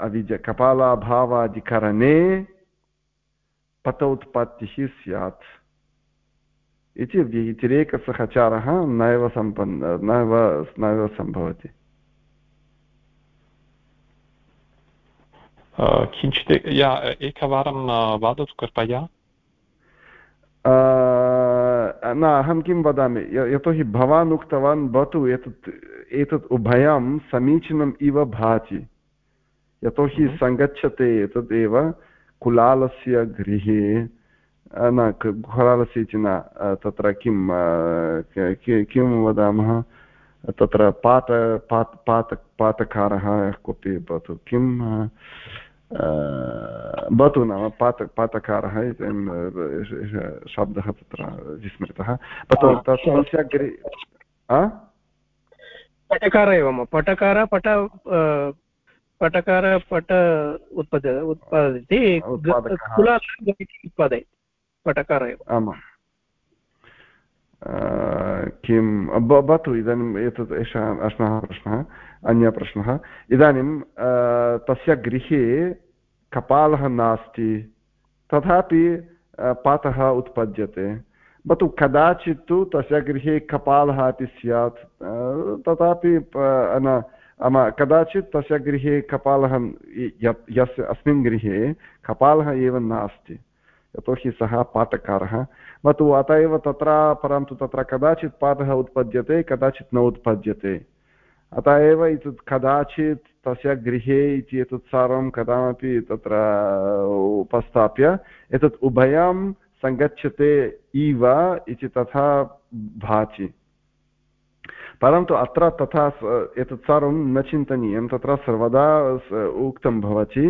A: अविज कपालाभावादिकरणे पतोत्पत्तिः स्यात् इति व्यतिरेकसहचारः नैव सम्पन्न नैव नैव सम्भवति
E: किञ्चित् या एकवारं वदतु कृपया
A: न अहं किं वदामि यतोहि भवान् उक्तवान् भवतु एतत् एतत् उभयं समीचीनम् इव भाति यतोहि सङ्गच्छते एतदेव कुलालस्य गृहे न कुलालस्य इति न तत्र किं किं वदामः तत्र पात पात पात पातकारः कोऽपि भवतु किं भवतु नाम पात पातकारः शब्दः तत्र विस्मृतः तस्य अग्रे
D: पटकार एव पटकार पट पटकार पट उत्पद्य उत्पादयति उत्पादयति पटकार एव
A: आमाम् किं भवतु इदानीम् एतत् एषः अस्माः प्रश्नः अन्यः प्रश्नः इदानीं तस्य गृहे कपालः नास्ति, तथापि पातः उत्पद्यते। भवतु कदाचित् तु तस्य गृहे कपालः अपि स्यात् तथापि कदाचित् तस्य गृहे कपालः यस्य अस्मिन् गृहे कपालः एव नास्ति। यतोहि सः पाठकारः भवतु अत एव तत्र, परन्तु तत्र कदाचित् पाठः उत्पद्यते, कदाचित् न उत्पद्यते। अतः एव एतत् कदाचित् तस्य गृहे इति एतत् सर्वं कदापि तत्र उपस्थाप्य एतत् उभयं सङ्गच्छते इव इति तथा भाति परन्तु अत्र तथा एतत् सर्वं न चिन्तनीयं तत्र सर्वदा उक्तं भवति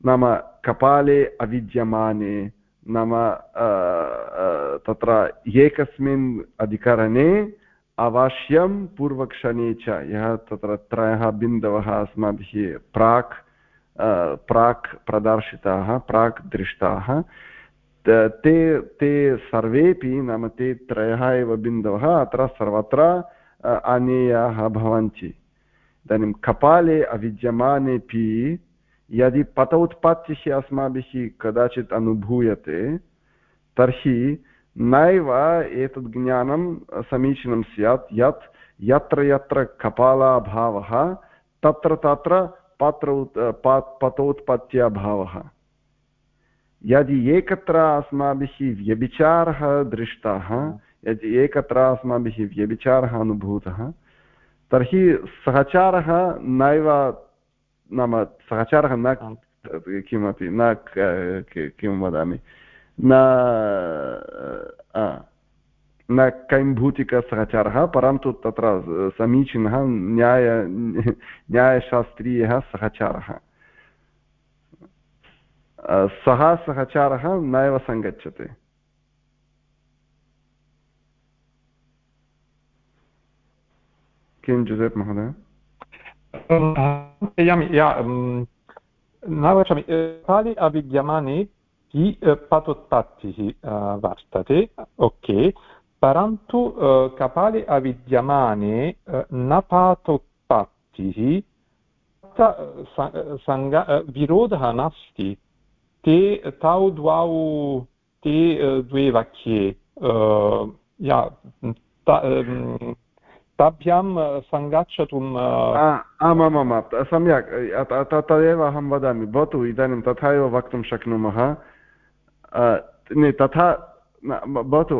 A: नाम कपाले अविद्यमाने नाम तत्र एकस्मिन् अधिकरणे अवश्यं पूर्वक्षणे च यः तत्र त्रयः बिन्दवः अस्माभिः प्राक् प्राक् प्रदर्शिताः, प्राक् दृष्टाः, ते ते सर्वेपि नाम ते त्रयः एव बिन्दवः अत्र सर्वत्र आनेयाः भवन्ति। इदानीं कपाले अविद्यमानेपि यदि पत उत्पत्तिः अस्माभिः कदाचित् अनुभूयते, तर्हि नैव एतद् ज्ञानं समीचीनं स्यात् यत् यत्र यत्र कपालाभावः तत्र तत्र पात्र पतोत्पत्त्यभावः यदि एकत्र अस्माभिः व्यभिचारः दृष्टः यदि एकत्र अस्माभिः व्यभिचारः अनुभूतः तर्हि सहचारः नैव नाम सहचारः न किमपि न किं वदामि न कैम्भूतिकसहचारः, परन्तु तत्र समीचीनः न्याय, न्यायशास्त्रीयः सहचारः। सः सहचारः नैव सङ्गच्छते। किं, जुसेप्, महोदय?
E: न वचामि काले अविद्यमाने हि पतोत्पत्तिः वर्तते ओके परन्तु कपाले अविद्यमाने न पातोत्पत्तिः सङ्ग विरोधः नास्ति ते तौ द्वौ ते द्वे वाक्ये या ताभ्यां सङ्गच्छतुम्
A: आमामाम् सम्यक् तदेव अहं वदामि भवतु इदानीं तथा एव वक्तुं शक्नुमः तथा भवतु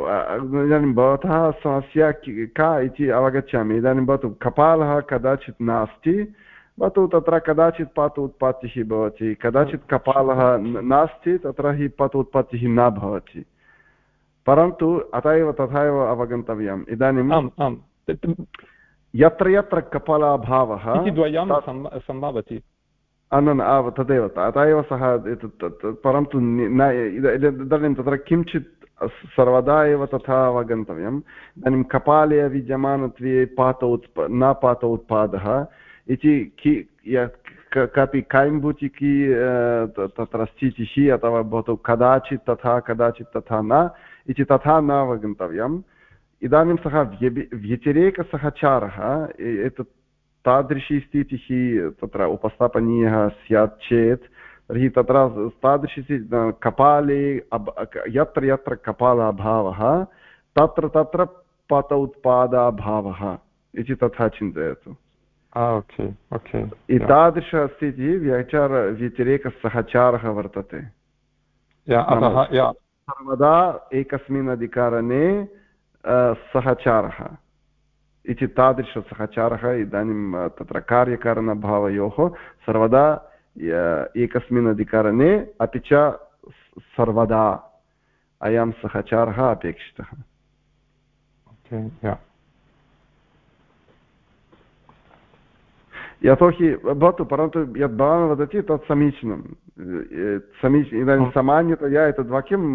A: इदानीं भवतः समस्या का इति अवगच्छामि। इदानीं भवतु कपालः कदाचित् नास्ति भवतु तत्र कदाचित् पातु उत्पत्तिः भवति। कदाचित् कपालः नास्ति तत्र हि पातु उत्पत्तिः न भवति। परन्तु अत एव तथा एव अवगन्तव्यम्। इदानीं यत्र यत्र कपालाभावः
E: सम्भवति।
A: न आव तदेव अत एव सः परन्तु न इदानीं तत्र किञ्चित् सर्वदा एव तथा अवगन्तव्यम् इदानीं कपाले विद्यमानत्वे पात उत्प न पात उत्पादः इति कि कापि कायम्भूतिकी तत्र स्थितिः अथवा भवतु कदाचित् तथा कदाचित् तथा न इति तथा न अवगन्तव्यम् इदानीं सः व्यतिरेकसहचारः एतत् तादृशी स्थितिः तत्र उपस्थापनीयः स्यात् चेत् तर्हि तत्र तादृशी कपाले यत्र यत्र कपालाभावः तत्र तत्र पत उत्पादाभावः इति तथा चिन्तयतु। एतादृशस्थितिः व्यचार व्यतिरेकसहचारः वर्तते। सर्वदा एकस्मिन् अधिकारणे सहचारः इति तादृशसहचारः इदानीं तत्र कार्यकारणभावयोः सर्वदा एकस्मिन् अधिकरणे अपि च सर्वदा अयं सहचारः अपेक्षितः यतोहि भवतु परन्तु यद् भवान् वदति तत् समीचीनं समीचीनं इदानीं सामान्यतया एतद् वाक्यम्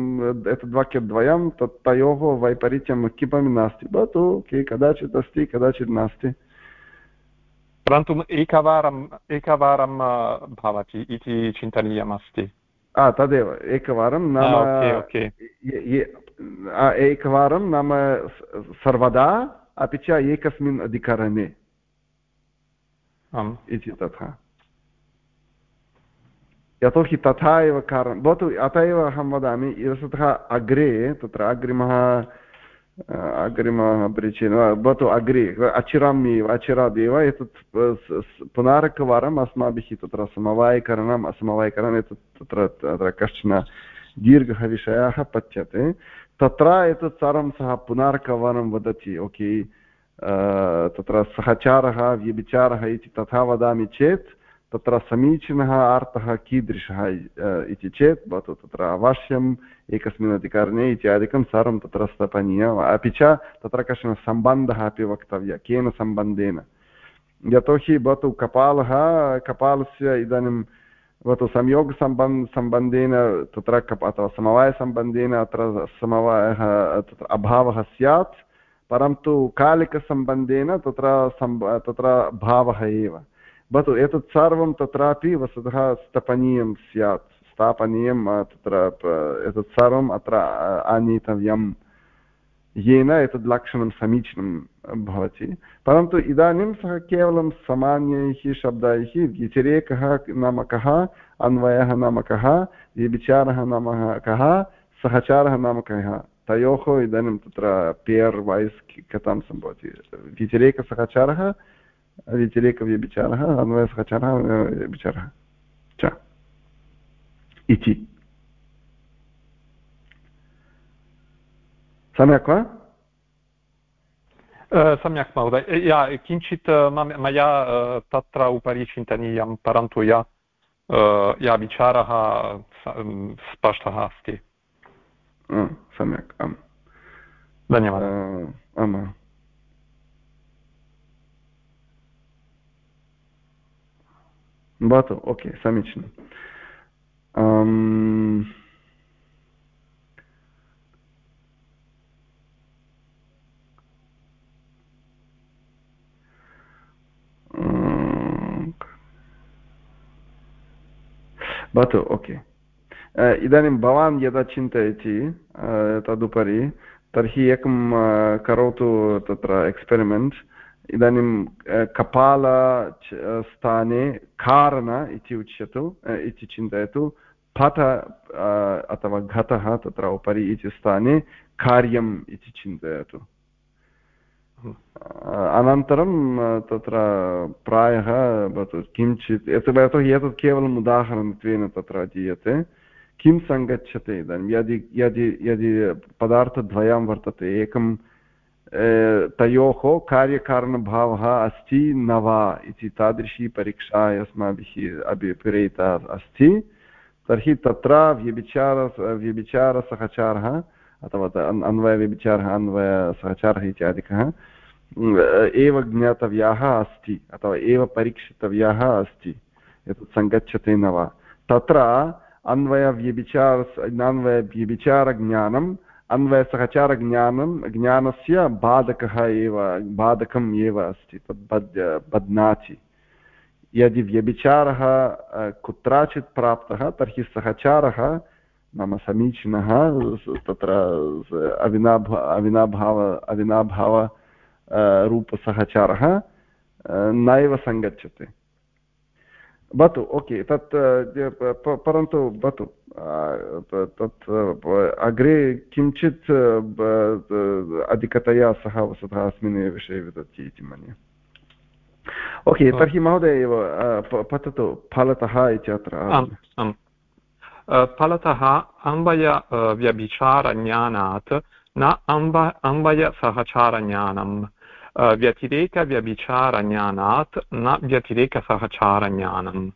A: एतद् वाक्यद्वयं तत् तयोः वैपरीत्यं किमपि नास्ति भवतु के कदाचित् अस्ति कदाचित् नास्ति
E: परन्तु एकवारम् एकवारं भवति इति चिन्तनीयमस्ति
A: तदेव एकवारं नाम एकवारं नाम सर्वदा अपि च एकस्मिन् अधिकरणे इति तथा यतोहि तथा एव कारणं भवतु अत एव अहं वदामि वस्तुतः अग्रे तत्र अग्रिमः अग्रिमः परिचयः भवतु अग्रे अचिराम्येव अचिरादेव एतत् पुनरेकवारम् अस्माभिः तत्र समवायकरणम् असमवायकरणम् एतत् तत्र तत्र कश्चन दीर्घः विषयः पच्यते तत्र एतत् सर्वं सः पुनरेकवारं वदति ओके तत्र सहचारः व्यभिचारः इति तथा वदामि चेत् तत्र समीचीनः अर्थः कीदृशः इति चेत् भवतु तत्र अवश्यम् एकस्मिन् अधिकरणे इत्यादिकं सर्वं तत्र स्थापनीयम् अपि च तत्र कश्चन सम्बन्धः अपि वक्तव्यः केन सम्बन्धेन यतोहि भवतु कपालः कपालस्य इदानीं भवतु संयोगसम्बन् सम्बन्धेन तत्र कप अथवा समवायसम्बन्धेन अत्र समवायः तत्र अभावः स्यात् परन्तु कालिकसम्बन्धेन तत्र सम्ब, तत्र भावः एव। भवतु एतत् सर्वं तत्रापि वस्तुतः स्थापनीयं स्यात्। स्थापनीयं तत्र एतत् सर्वम् अत्र आनीतव्यम्। येन एतद् लक्षणं समीचीनं भवति। परन्तु इदानीं सः केवलं सामान्यैः शब्दैः व्यतिरेकः नाम कः अन्वयः नाम कः व्यभिचारः नाम कः सहचारः नाम कः तयोः इदानीं तत्र पेयर् वैस् कथं सम्भवति व्यतिरेकसहचारः व्यतिरेकव्यभिचारः अन्वयसहचारः व्यभिचारः च इति सम्यक् वा
E: सम्यक् महोदय या किञ्चित् मया तत्र उपरि चिन्तनीयं परन्तु या या विचारः स्पष्टः अस्ति
A: सम्यक् आम्
E: धन्यवादः
A: आम् भवतु ओके समीचीनम् भवतु ओके इदानीं भवान् यदा चिन्तयति तदुपरि, तर्हि एकं करोतु तत्र एक्स्पेरिमेण्ट्। इदानीं कपाल स्थाने कारण इति उच्यतु इति चिन्तयतु। पठ अथवा घटः तत्र उपरि इति स्थाने कार्यम् इति चिन्तयतु। अनन्तरं तत्र प्रायः किञ्चित्, यतोहि एतत् केवलम् उदाहरणत्वेन तत्र दीयते। किं सङ्गच्छते इदानीं? यदि यदि यदि पदार्थद्वयं वर्तते, एकं तयोः कार्यकारणभावः अस्ति न वा इति तादृशी परीक्षा अस्माभिः अभिप्रेरिता अस्ति, तर्हि तत्र व्यभिचार, व्यभिचारसहचारः अथवा अन्वयव्यभिचारः, अन्वयसहचारः इत्यादिकः एव ज्ञातव्याः अस्ति, अथवा एव परीक्षितव्याः अस्ति, एतत् सङ्गच्छते न वा? तत्र अन्वयव्यभिचार अन्वयव्यभिचारज्ञानम् अन्वयसहचारज्ञानं ज्ञानस्य बाधकः एव बाधकम् एव अस्ति तद् बद् बध्नाति यदि व्यभिचारः कुत्रचित् प्राप्तः तर्हि सहचारः नाम समीचीनः तत्र अविनाभ अविनाभाव अविनाभाव नैव सङ्गच्छते भवतु ओके तत् परन्तु भवतु तत् अग्रे किञ्चित् अधिकतया सः वस्तुतः अस्मिन् विषये वदति इति मन्ये ओके तर्हि महोदय एव पततु फलतः इत्यत्र
E: फलतः अन्वय व्यभिचारज्ञानात् न अम्ब अन्वयसहचारज्ञानं व्यतिरेकव्यभिचारज्ञानात् न व्यतिरेकसहचारज्ञानम्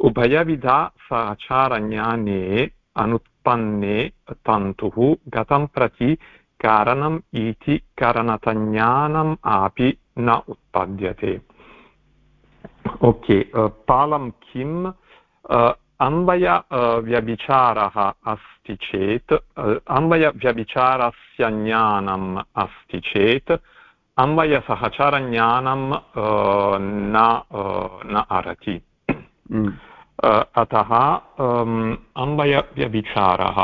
E: उभयविधा सहचारज्ञाने अनुत्पन्ने तन्तुः गतं प्रति कारणम् इति कारणतज्ञानम् अपि न उत्पद्यते ओके पालं किम् अन्वय व्यभिचारः अस्ति चेत् अन्वयव्यभिचारस्य ज्ञानम् अस्ति चेत् अन्वयसहचरज्ञानं न न अरति अतः अन्वयव्यभिचारः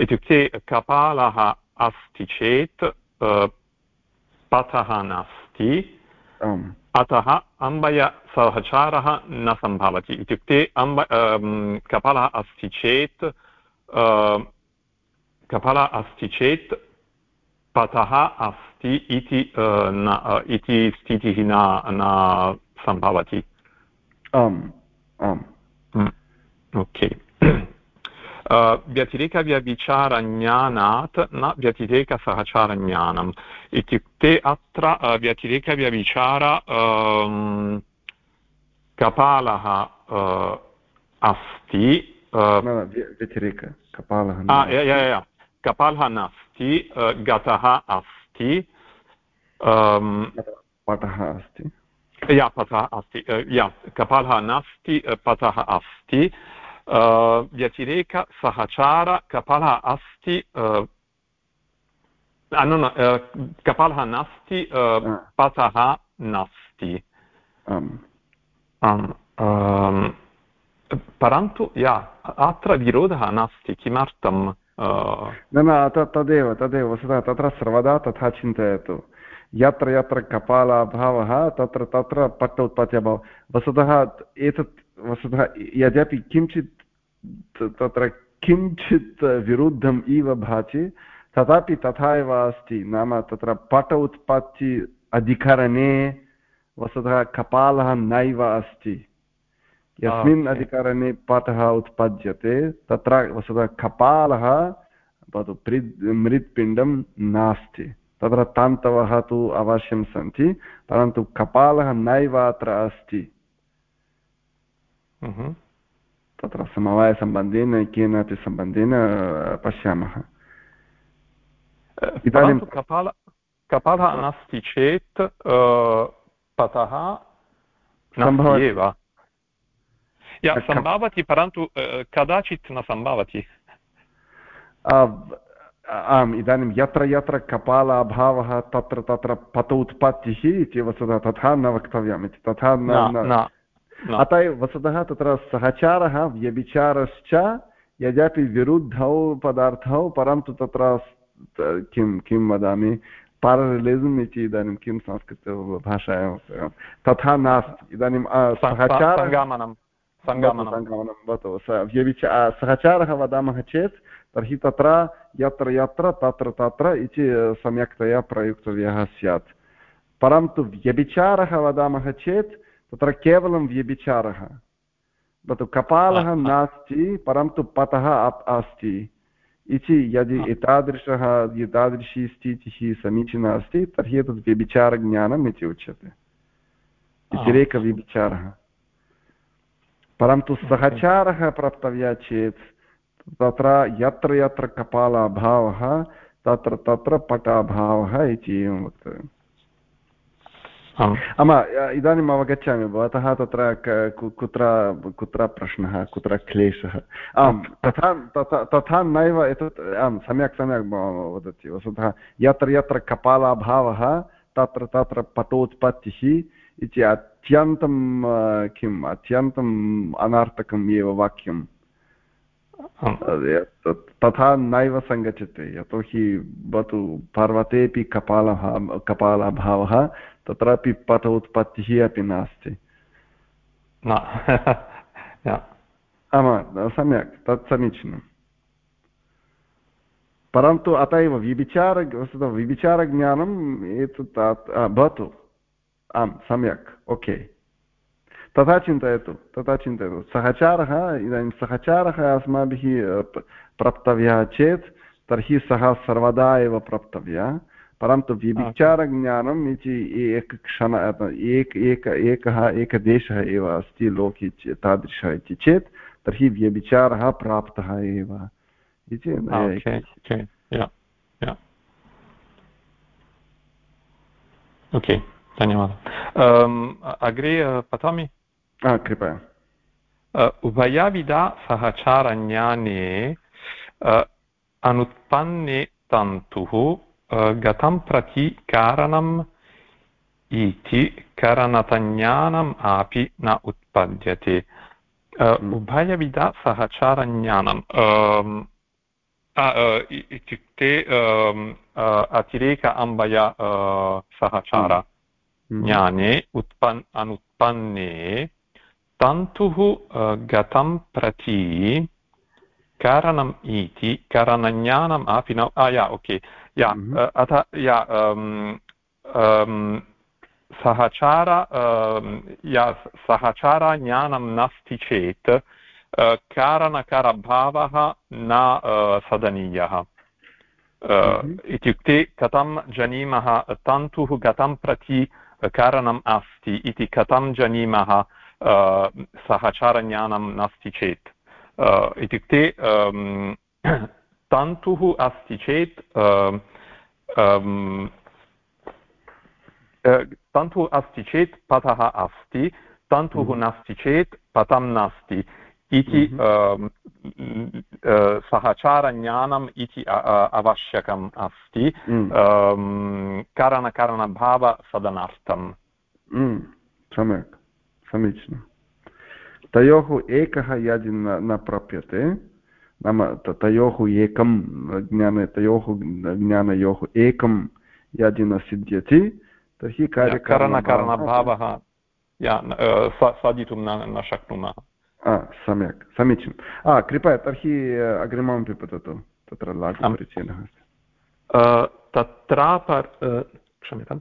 E: इत्युक्ते कपालः अस्ति चेत् पथः नास्ति अतः अम्बयसहचारः न सम्भवति इत्युक्ते अम्ब कपालः अस्ति चेत् कपालः अस्ति चेत् पथः अस्ति इति इति स्थितिः न न सम्भवति
A: आम् आम्
E: ओके व्यतिरेकव्यभिचारज्ञानात् न व्यतिरेकसहचारज्ञानम् इत्युक्ते अत्र व्यतिरेकव्यभिचार कपालः अस्ति
A: व्यतिरेक कपालः
E: नास्ति गतः अस्ति
A: पटः अस्ति
E: या पथः अस्ति या कपालः नास्ति पथः अस्ति व्यतिरेकसहचार कपालः अस्ति न कपालः नास्ति पथः नास्ति परन्तु या अत्र विरोधः नास्ति किमर्थं
A: न न तदेव तदेव वस्तुतः तत्र सर्वदा तथा चिन्तयतु यत्र यत्र कपालाभावः तत्र तत्र पट्ट उत्पत्ति अभावः वस्तुतः एतत् वस्तुतः यद्यपि किञ्चित् तत्र किञ्चित् विरुद्धम् इव भाति तथापि तथा एव अस्ति नाम तत्र पट उत्पत्ति अधिकरणे वस्तुतः कपालः नैव अस्ति यस्मिन् अधिकरणे पटः उत्पद्यते तत्र वस्तुतः कपालः भवतु प्रिद् मृत्पिण्डं नास्ति। तत्र तान्तवः तु अवश्यं सन्ति परन्तु कपालः नैव अत्र अस्ति तत्र समवायसम्बन्धेन केनापि सम्बन्धेन पश्यामः।
E: इदानीं कपाल कपालः नास्ति चेत् पतः एव सम्भवति परन्तु कदाचित् न सम्भवति
A: आम् इदानीं यत्र यत्र कपालाभावः तत्र तत्र पत उत्पत्तिः इति वस्तुतः तथा न वक्तव्यम् इति तथा न अतः एव वस्तुतः तत्र सहचारः व्यभिचारश्च यद्यपि विरुद्धौ पदार्थौ परन्तु तत्र किं किं वदामि पारलिसम् इति इदानीं किं संस्कृतभाषायां तथा नास्ति इदानीं
E: सहचारः
A: सङ्गमनं भवतु व्यभिचा सहचारः वदामः चेत् तर्हि तत्र यत्र यत्र तत्र तत्र इति सम्यक्तया प्रयुक्तव्यः स्यात् परन्तु व्यभिचारः वदामः चेत् तत्र केवलं व्यभिचारः भवतु कपालः नास्ति परन्तु पतः अस्ति इति यदि एतादृशः एतादृशी स्थितिः समीचीना अस्ति तर्हि एतत् व्यभिचारज्ञानम् इति उच्यते व्यतिरेकव्यभिचारः परन्तु सहचारः प्राप्तव्यः चेत् तत्र यत्र यत्र कपालाभावः तत्र तत्र पटाभावः इति एवं वक्तव्यम् आम इदानीम् अवगच्छामि भवतः तत्र कुत्र कुत्र प्रश्नः कुत्र क्लेशः आम् तथा तथा नैव एतत् आं सम्यक् सम्यक् वदति वस्तुतः यत्र यत्र कपालाभावः तत्र तत्र पटोत्पत्तिः इति अत्यन्तं किम् अत्यन्तम् अनार्थकम् एव वाक्यम्। तथा नैव सङ्गच्छते। यतोहि भवतु पर्वतेपि कपालः कपालभावः तत्रापि पट उत्पत्तिः अपि नास्ति। आमां सम्यक् तत् समीचीनम्। परन्तु अत एव विविचार विविचारज्ञानम् एतत् भवतु। आम् सम्यक् ओके। तथा चिन्तयतु तथा चिन्तयतु। सहचारः इदानीं सहचारः अस्माभिः प्राप्तव्यः चेत् तर्हि सः सर्वदा एव प्राप्तव्यः। परन्तु विचारज्ञानम् इति एकक्षण एक एक एकः एकदेशः एव अस्ति लोके तादृशः इति चेत् तर्हि व्यभिचारः प्राप्तः एव। इति
E: ओके। धन्यवादः अग्रे पठामि
A: कृपया
E: उभयविधा सहचारज्ञाने अनुत्पन्ने तन्तुः गतं प्रति कारणम् इति करणतज्ञानम् अपि न उत्पद्यते उभयविधा सहचारज्ञानम् इत्युक्ते अतिरेक अम्बय सहचार ज्ञाने उत्पन् अनुत्पन्ने तन्तुः गतं प्रति कारणम् इति कारणज्ञानम् अपि न या ओके या अथ या सहचार या सहचारज्ञानं नास्ति चेत् कारणकारभावः न सदनीयः इत्युक्ते कथं जानीमः तन्तुः गतं प्रति कारणम् अस्ति इति कथं जानीमः सहचारज्ञानं नास्ति चेत् इत्युक्ते तन्तुः अस्ति चेत् तन्तुः अस्ति चेत् पथः अस्ति तन्तुः। नास्ति चेत् पथं नास्ति इति हम्म। सहचारज्ञानम् इति आवश्यकम् अस्ति। हम्म। कारणकारणभावसदनार्थम्।
A: हम्म, सम्यक्। समीचीनं। तयोः एकः यदि न न प्राप्यते नाम तयोः एकं ज्ञान तयोः ज्ञानयोः एकं यदि न सिद्ध्यति तर्हि
E: कार्यकरणकारणभावः साधितुं न शक्नुमः।
A: सम्यक् समीचीनं कृपया तर्हि अग्रिममपि पततु तत्र लाघुपरिचयः
E: तत्रापर् क्षम्यताम्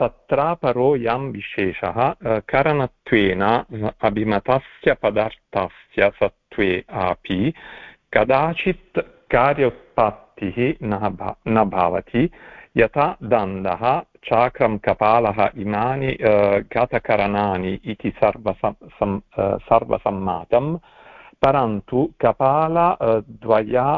E: तत्रापरोऽयं विशेषः करणत्वेन अभिमतस्य पदार्थस्य सत्त्वे अपि कदाचित् कार्योत्पत्तिः न भवति यथा दन्दः चाक्रं कपालः, इमानि गतकरणानि इति सर्वसम् सर्वसम्मातं परन्तु कपाल द्वया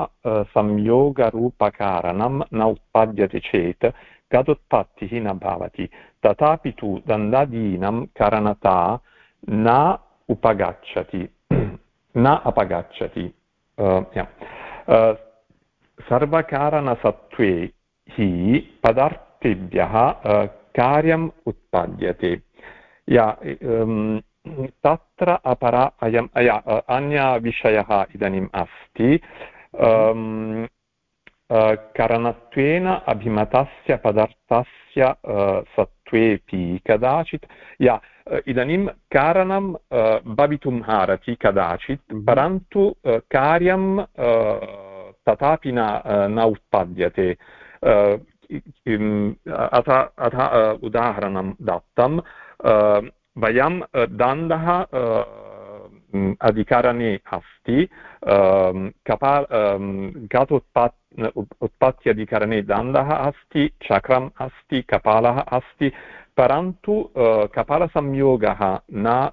E: संयोगरूपकारणं न उत्पद्यते चेत् तदुत्पत्तिः न भवति। तथापि तु दन्दादीनं करणता न उपगच्छति। न अपगच्छति। सर्वकारणसत्त्वे हि पदार्थेभ्यः कार्यम् उत्पद्यते। या तत्र अपरा अयम् अया अन्यविषयः इदानीम् अस्ति। करणत्वेन अभिमतस्य पदार्थस्य सत्त्वेऽपि कदाचित् या इदानीं कारणं भवितुं हारति कदाचित् परन्तु कार्यं तथापि न न उत्पद्यते। अथ अथ उदाहरणं दत्तं वयं दन्तः अधिकरणे अस्ति कपा घटोत्पात् उत्पत्त्यधिकरणे दन्तः अस्ति चक्रम् अस्ति कपालः अस्ति परन्तु कपालसंयोगः न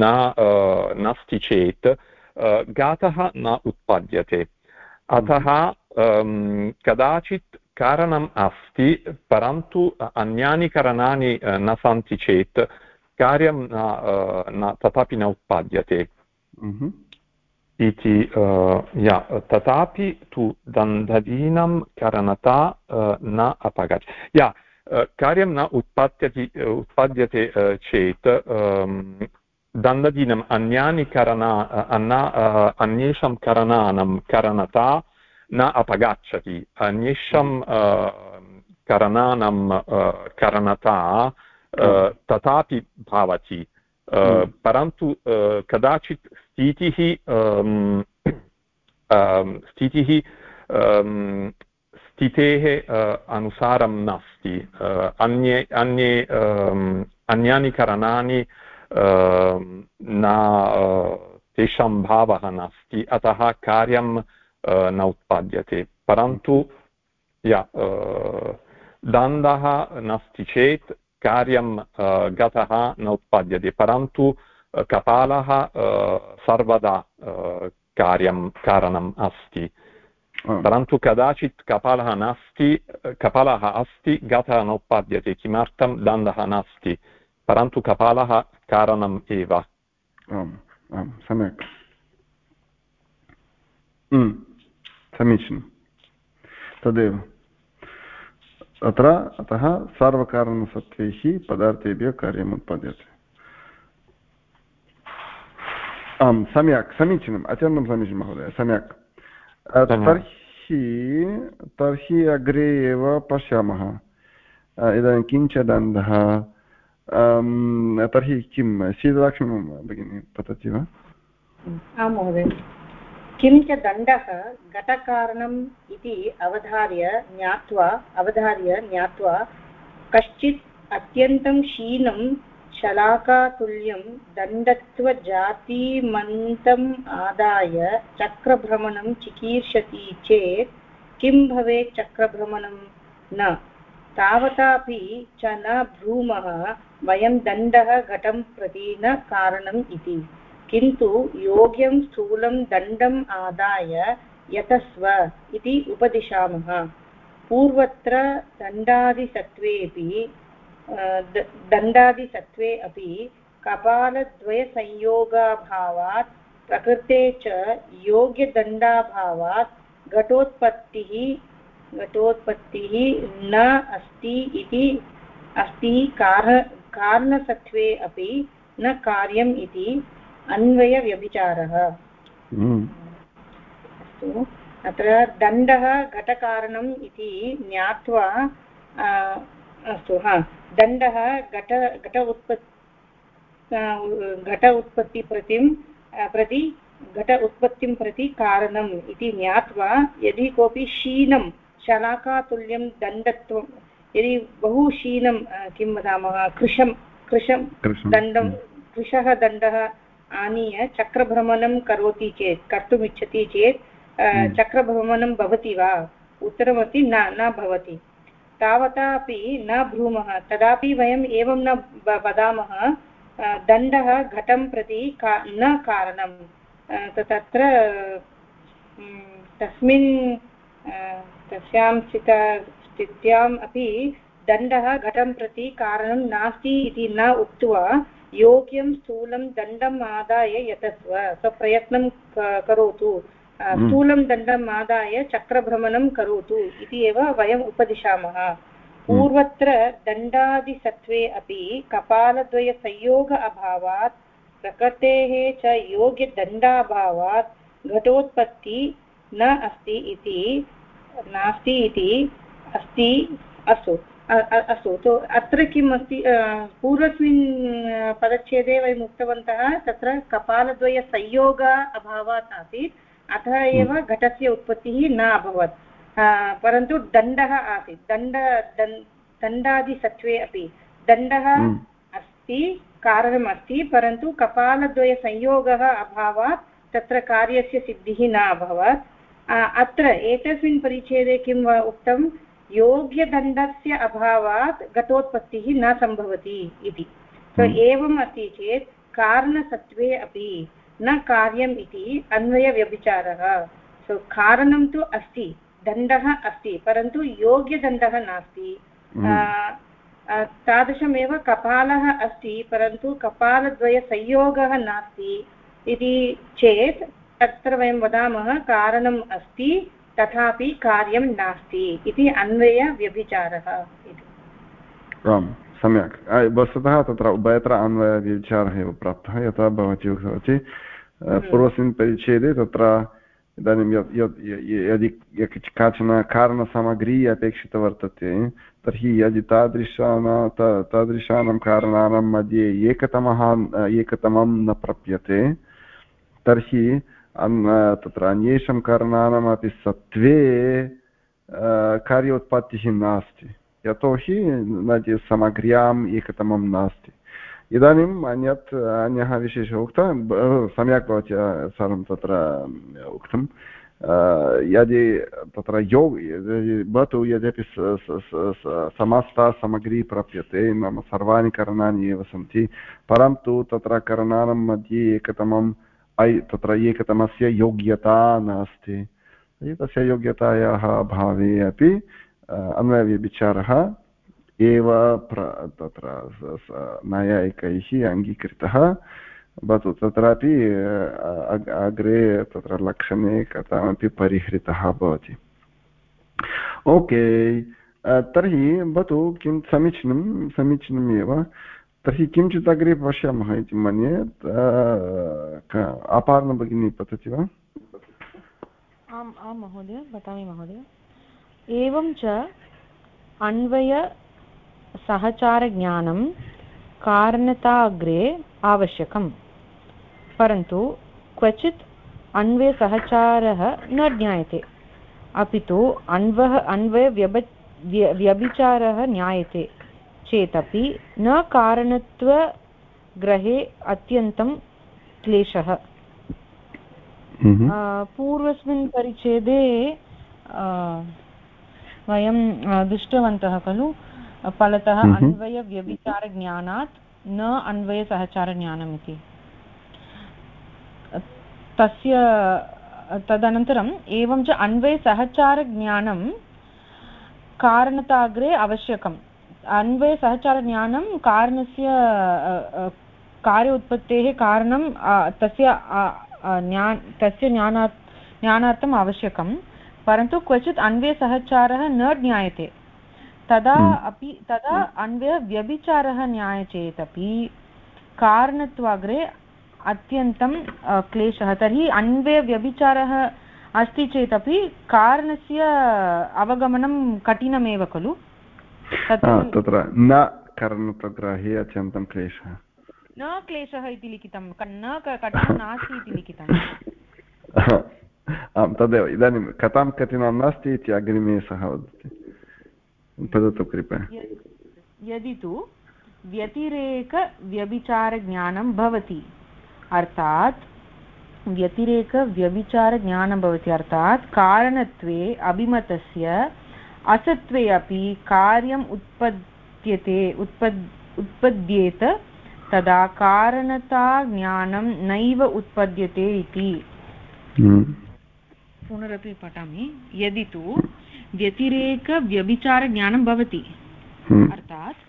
E: न नास्ति चेत् घातः न उत्पद्यते अतः कदाचित् कारणम् अस्ति परन्तु अन्यानि करणानि न सन्ति चेत् कार्यं न तथापि न उत्पाद्यते। इति या तथापि तु दन्धदीनं करणता न अपगच्छ। या कार्यं न उत्पाद्यति उत्पाद्यते चेत् दण्डदीनम् अन्यानि करणा अन्येषां करणानां करणता न अपगच्छति अन्येषां करणानां करणता तथापि भवति परन्तु कदाचित् स्थितिः स्थितिः स्थितेः अनुसारं नास्ति अन्ये अन्ये अन्यानि करणानि न तेषां भावः नास्ति अतः कार्यं न उत्पाद्यते। परन्तु या दण्डः नास्ति चेत् कार्यं गतः न उत्पाद्यते। परन्तु कपालः सर्वदा कार्यं कारणम् अस्ति। परन्तु कदाचित् कपालः नास्ति कपालः अस्ति गतः न उत्पाद्यते। किमर्थं दण्डः नास्ति? परन्तु कपालः कारणम् एव
A: आम् आम् सम्यक् समीचीनं तदेव अत्र अतः सार्वकारणसत्त्वैः पदार्थेभ्यः कार्यम् उत्पद्यते आम् सम्यक् समीचीनम् अत्यन्तं समीचीनं महोदय सम्यक् तर्हि तर्हि अग्रे एव पश्यामः इदानीं किञ्च दण्डः तर्हि किं शीतलक्ष्मी भगिनी पतति वा
B: आं महोदय किं दण्डः घटकारणम् इति अवधार्य ज्ञात्वा अवधार्य ज्ञात्वा कश्चित् अत्यन्तं क्षीणं शलाकातुल्यं दण्डत्वजातिमन्तम् आदाय चक्रभ्रमणं चिकीर्षति चेत् किं भवेत् चक्रभ्रमणं न तावतापि च न ब्रूमः वयं दण्डः घटं प्रति न कारणम् इति। किन्तु योग्यं स्थूलं दण्डम् आदाय यतस्व इति उपदिशामः। पूर्वत्र दण्डादिसत्त्वेऽपि दण्डादिसत्त्वे अपि कपालद्वयसंयोगाभावात्, प्रकृते च योग्यदण्डाभावात् घटोत्पत्तिः घटोत्पत्तिः न अस्ति इति, अस्ति कार कारणसत्त्वे अपि न कार्यम् इति अन्वयव्यभिचारः। अस्तु अत्र दण्डः घटकारणम् इति ज्ञात्वा अस्तु हा। दण्डः घट घट उत्पत् घट उत्पत्तिप्रतिं प्रति घट उत्पत्तिं प्रति कारणम् इति ज्ञात्वा यदि कोऽपि क्षीणं शलाकातुल्यं दण्डत्वं यदि बहु क्षीणं किं वदामः? कृशं कृशं दण्डं कृशः दण्डः आनीय चक्रभ्रमणं करोति चेत् कर्तुमिच्छति चेत् हम्म। चक्रभ्रमणं भवति वा? उत्तरमस्ति न न भवति। तावता अपि न ब्रूमः तदापि वयम् एवं न वदामः दण्डः घटं प्रति का न कारणं। तत्र तस्मिन् तस्यां स्थित स्थित्याम् अपि दण्डः घटं प्रति कारणं नास्ति इति न उक्त्वा योग्यं स्थूलं दण्डम् आदाय यतस्व स्वप्रयत्नं करोतु हम्म। स्थूलं दण्डम् आदाय चक्रभ्रमणं करोतु इति एव वयम् उपदिशामः। पूर्वत्र दण्डादिसत्त्वे अपि कपालद्वयसंयोग अभावात् प्रकृतेः च योग्यदण्डाभावात् घटोत्पत्ति न अस्ति इति नास्ति इति अस्ति अस्तु अस्तु तो अत्र किम् अस्ति पूर्वस्मिन् पदच्छेदे वयम् उक्तवन्तः तत्र कपालद्वयसंयोग अभावात् आसीत्. अतः एव हम्म। घटस्य उत्पत्तिः न अभवत्. परन्तु दण्डः आसीत्. दण्ड दण्डादिसत्त्वे अपि दण्डः हम्म। अस्ति कारणम् अस्ति परन्तु कपालद्वयसंयोगः अभावात् तत्र कार्यस्य सिद्धिः न अभवत्. अत्र एतस्मिन् परिच्छेदे किम् उक्तं? योग्यदण्डस्य अभावात् घटोत्पत्तिः न सम्भवति इति सो हम्म। एवम् अस्ति चेत् कारणसत्त्वे अपि न कार्यम् इति अन्वयव्यभिचारः सो कारणं तु अस्ति दण्डः अस्ति परन्तु योग्यदण्डः नास्ति हम्म। तादृशमेव कपालः अस्ति परन्तु कपालद्वयसंयोगः नास्ति इति चेत् तत्र वयं वदामः कारणम् अस्ति तथापि कार्यं नास्ति इति अन्वयव्यभिचारः इति।
A: आम् सम्यक्। वस्तुतः तत्र उभयत्र अन्वयव्यभिचारः एव प्राप्तः यथा भवती उक्तवती हम्म। पूर्वस्मिन् परिच्छेदे तत्र इदानीं यत् यदि काचन कारणसामग्री अपेक्षिता वर्तते तर्हि यदि तादृशाना तादृशानां कारणानां मध्ये एकतमः एकतमं न प्राप्यते तर्हि तत्र अन्येषां कारणानामपि सत्त्वे कार्योत्पत्तिः नास्ति यतोहि सामग्र्याम् एकतमं नास्ति इदानीम् अन्यत् अन्यः विशेषः उक्तः सम्यक् भवत्या सर्वं तत्र उक्तं यदि तत्र योग भवतु यद्यपि समस्ता सामग्री प्राप्यते नाम सर्वाणि करणानि एव सन्ति परन्तु तत्र करणानां मध्ये एकतमं ऐ तत्र एकतमस्य योग्यता नास्ति। तस्य योग्यतायाः अभावे अपि अन्वयविचारः एव प्र, तत्र नैयायिकैः अङ्गीकृतः। भवतु तत्रापि अग्रे तत्र लक्षणे कथमपि परिहृतः भवति। ओके तर्हि भवतु किं समीचीनं, समीचीनमेव। तर्हि किञ्चित् अग्रे पश्यामः इति मन्ये अपार्ण भगिनी पतति वा?
C: आम् आं महोदय, वदामि महोदय। एवं च अन्वयसहचारज्ञानं कारणताग्रे आवश्यकं परन्तु क्वचित् अन्वयसहचारः न ज्ञायते। अपि तु अन्वः अन्वयव्यभ व्यभिचारः ज्ञायते। चेदपि न कारणत्वग्रहे अत्यन्तं क्लेशः
A: हम्म।
C: पूर्वस्मिन् परिच्छेदे वयं दृष्टवन्तः खलु फलतः
A: हम्म।
C: अन्वयव्यभिचारज्ञानात् न अन्वयसहचारज्ञानम् इति तस्य तदनन्तरम् एवं च अन्वयसहचारज्ञानं कारणताग्रे आवश्यकं अन्वयसहचारज्ञानं कारणस्य कार्य उत्पत्तेः कारणं तस्य ज्ञा तस्य ज्ञानात् ज्ञानार्थम् आवश्यकं परन्तु क्वचित् अन्वयसहचारः न ज्ञायते। तदा हम्म। अपि तदा अन्वयव्यभिचारः ज्ञाय चेदपि कारणत्वाग्रे अत्यन्तं क्लेशः। तर्हि अन्वयव्यभिचारः अस्ति चेदपि कारणस्य अवगमनं कठिनमेव खलु।
A: तत्र न करणप्रग्राहे अत्यन्तं क्लेशः।
C: न क्लेशः इति लिखितं न कठिनं नास्ति इति लिखितम्
A: आं तदेव इदानीं कथां कठिनं नास्ति इति अग्रिमे सः वदति। वदतु कृपया।
C: यदि तु व्यतिरेकव्यभिचारज्ञानं भवति अर्थात् व्यतिरेकव्यभिचारज्ञानं भवति अर्थात् कारणत्वे अभिमतस्य असत्वे अपि कार्यम् उत्पद्यते उत्पद् उत्पद्येत तदा कारणताज्ञानं नैव उत्पद्यते इति हम्म। पुनरपि पठामि यदि तु व्यतिरेकव्यभिचारज्ञानं भवति हम्म। अर्थात्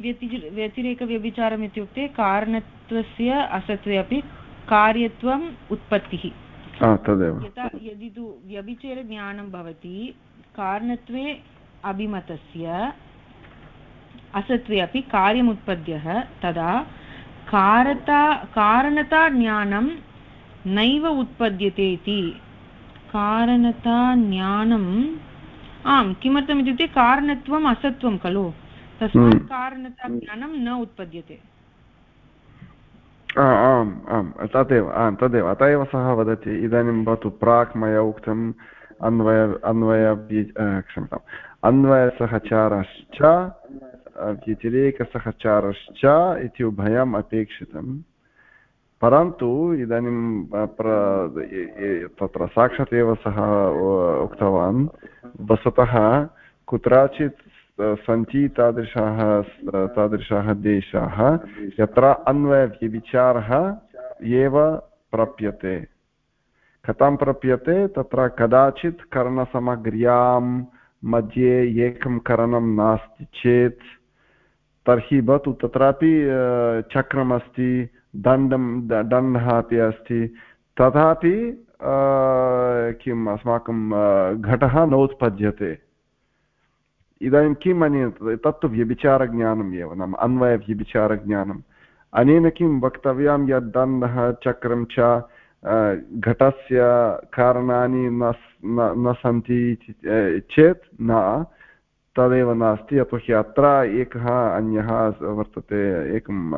C: व्यति व्यतिरेकव्यभिचारम् इत्युक्ते कारणत्वस्य असत्वे अपि कार्यत्वम् उत्पत्तिः यथा यदि तु व्यभिचारज्ञानं भवति कारणत्वे अभिमतस्य असत्वे अपि कार्यमुत्पद्यः तदा कारता कारणताज्ञानं नैव उत्पद्यते इति। कारणता ज्ञानम् आम् किमर्थम् इत्युक्ते कारणत्वम् असत्वं खलु? तस्मात् हम्म। कारणता ज्ञानं न उत्पद्यते।
A: आम् आम् तदेव आम् तदेव अत एव सः वदति इदानीं भवतु प्राक् मया उक्तम् अन्वय अन्वय क्षम्यताम् अन्वयसहचारश्च व्यतिरेकसहचारश्च इति उभयम् अपेक्षितम् परन्तु इदानीं तत्र साक्षात् एव सः उक्तवान् वस्तुतः कुत्रचित् सन्ति तादृशाः तादृशाः देशाः यत्र अन्वयव्यभिचारः एव प्राप्यते कथां प्राप्यते? तत्र कदाचित् करणसामग्र्यां मध्ये एकं करणं नास्ति चेत्, तर्हि भवतु, तत्रापि चक्रमस्ति, दण्डं दण्डः अपि अस्ति। तथापि किम्, अस्माकं घटः नोत्पद्यते। इदानीं किं मन्यते तत्तु व्यभिचारज्ञानम् एव, नाम अन्वयव्यभिचारज्ञानम्। अनेन किं वक्तव्यं यत् दण्डः, चक्रं च घटस्य कारणानि न सन्ति चेत् न, तदेव नास्ति। यतोहि अत्र एकः अन्यः वर्तते एकम्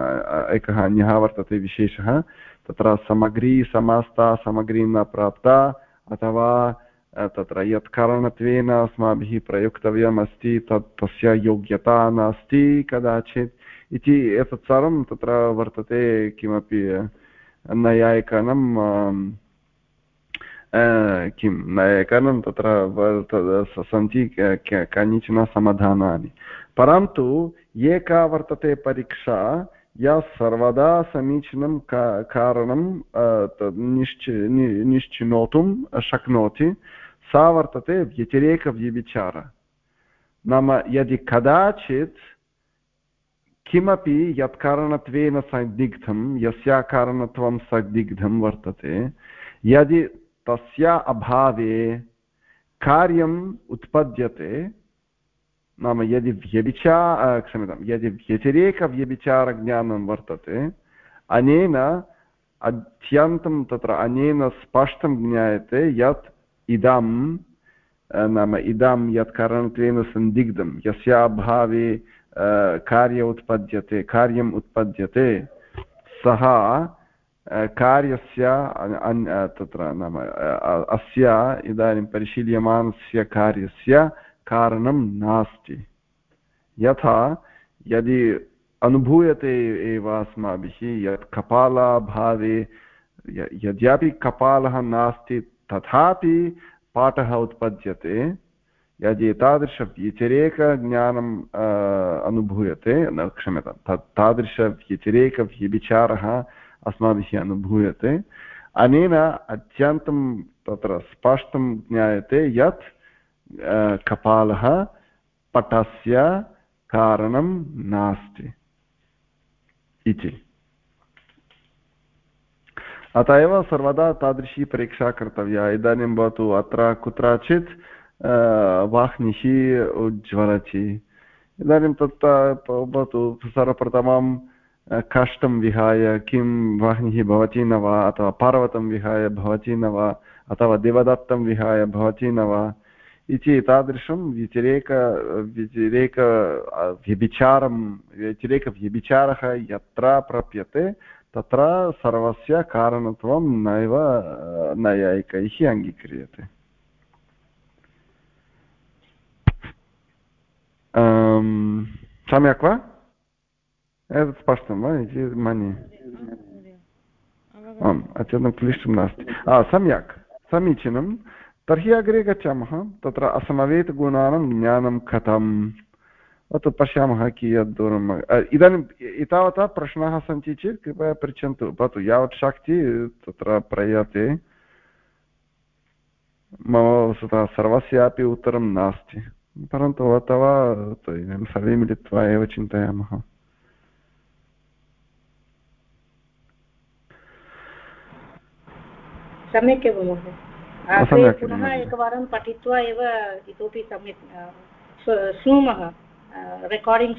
A: एकः अन्यः वर्तते विशेषः। तत्र सामग्री, समास्ता, सामग्री न प्राप्ता, अथवा तत्र यत् कारणत्वेन अस्माभिः प्रयोक्तव्यम् अस्ति तत् तस्य योग्यता नास्ति कदाचित् इति एतत् सर्वं तत्र वर्तते, किमपि नैयायिकानां किं नैयायिकानां तत्र सन्ति कानिचन समाधानानि। परन्तु एका वर्तते परीक्षा, या सर्वदा समीचीनं कारणं निश्चि निश्चिनोतुं शक्नोति, सा वर्तते व्यतिरेकव्यभिचार नाम यदि कदाचित् किमपि यत् कारणत्वेन सन्दिग्धं यस्या कारणत्वं सन्दिग्धं वर्तते। यदि तस्य अभावे कार्यम् उत्पद्यते, नाम यदि व्यभिचा क्षम्यतां यदि व्यतिरेकव्यभिचारज्ञानं वर्तते, अनेन अत्यन्तं तत्र अनेन स्पष्टं ज्ञायते यत् इदं नाम इदं यत् कारणत्वेन सन्दिग्धं यस्य अभावे कार्य उत्पद्यते कार्यम् उत्पद्यते। सः कार्यस्य तत्र नाम अस्य इदानीं परिशील्यमानस्य कार्यस्य कारणं नास्ति। यथा, यदि अनुभूयते एव अस्माभिः, यत् कपालाभावे यद्यपि कपालः नास्ति, तथापि पाठः उत्पद्यते यदि एतादृशव्यतिरेकज्ञानम् अनुभूयते न क्षम्यतां तत् तादृशव्यतिरेकव्यभिचारः अस्माभिः अनुभूयते अनेन अत्यन्तं तत्र स्पष्टं ज्ञायते यत् कपालः पटस्य कारणं नास्ति इति अत एव सर्वदा तादृशी परीक्षा कर्तव्या इदानीं भवतु अत्र कुत्रचित् वाह्निः उज्ज्वलति इदानीं तत् भवतु सर्वप्रथमं काष्ठं विहाय किं वाहिनिः भवति न वा अथवा पर्वतं विहाय भवति न वा अथवा देवदत्तं विहाय भवति न वा इति तादृशं व्यतिरेक व्यतिरेक व्यभिचारं व्यतिरेकव्यभिचारः यत्र प्राप्यते तत्र सर्वस्य कारणत्वं नैव नैयायिकैः अङ्गीक्रियते सम्यक् वा एतत् स्पष्टं वा इति मन्ये आम् अत्यन्तं क्लिष्टं नास्ति सम्यक् समीचीनं तर्हि अग्रे गच्छामः तत्र असमवेतगुणानां ज्ञानं कथम् अतः पश्यामः कियत् दूरम् इदानीम् एतावता प्रश्नाः सन्ति चेत् कृपया पृच्छन्तु भवतु यावत् शक्ति तत्र प्रयते मम वस्तुतः सर्वस्यापि उत्तरं नास्ति परन्तु अथवा इदानीं सर्वे मिलित्वा एव चिन्तयामः
B: सम्यक् एव महोदय. पुनः एकवारं पठित्वा एव इतोपि सम्यक् शृणुमः रेकार्डिङ्ग्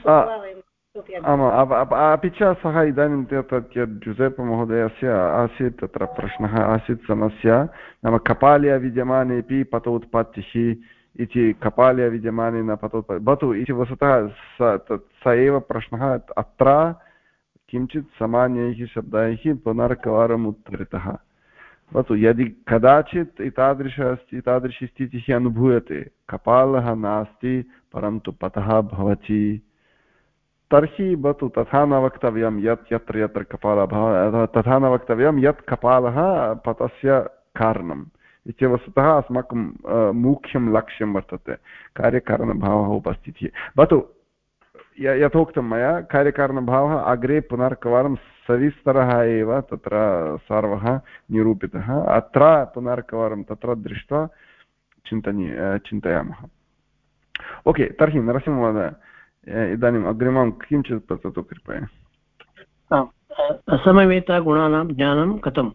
A: अपि च सः इदानीं तत् यत् जुसेप् महोदयस्य आसीत् तत्र प्रश्नः आसीत् समस्या। नाम कपाल्या विद्यमानेपि पतोत्पत्तिः इति कपाले विद्यमाने न पतोत्पत्ति भवतु इति वस्तुतः स स एव प्रश्नः अत्र किञ्चित् सामान्यैः शब्दैः पुनर्कवारम् उत्तरितः। भवतु यदि कदाचित् एतादृश अस्ति, एतादृशी स्थितिः अनुभूयते, कपालः नास्ति, परन्तु पतः भवति। तर्हि भवतु तथा न वक्तव्यं यत् यत्र यत्र कपालः तथा न वक्तव्यं यत् कपालः पतस्य कारणम्। इति वस्तुतः अस्माकं मुख्यं लक्ष्यं वर्तते। कार्यकारणभावः उपस्थितिः। भवतु यथोक्तं मया, कार्यकारणभावः अग्रे पुनर्कवारं सविस्तरः एव, तत्र सर्वः निरूपितः। अत्र पुनर्कवारं तत्र दृष्ट्वा चिन्तनीय चिन्तयामः। ओके, तर्हि नरसिंहमहोदय इदानीम् अग्रिमं किञ्चित् पततु कृपया।
D: असमवेतागुणानां ज्ञानं कथं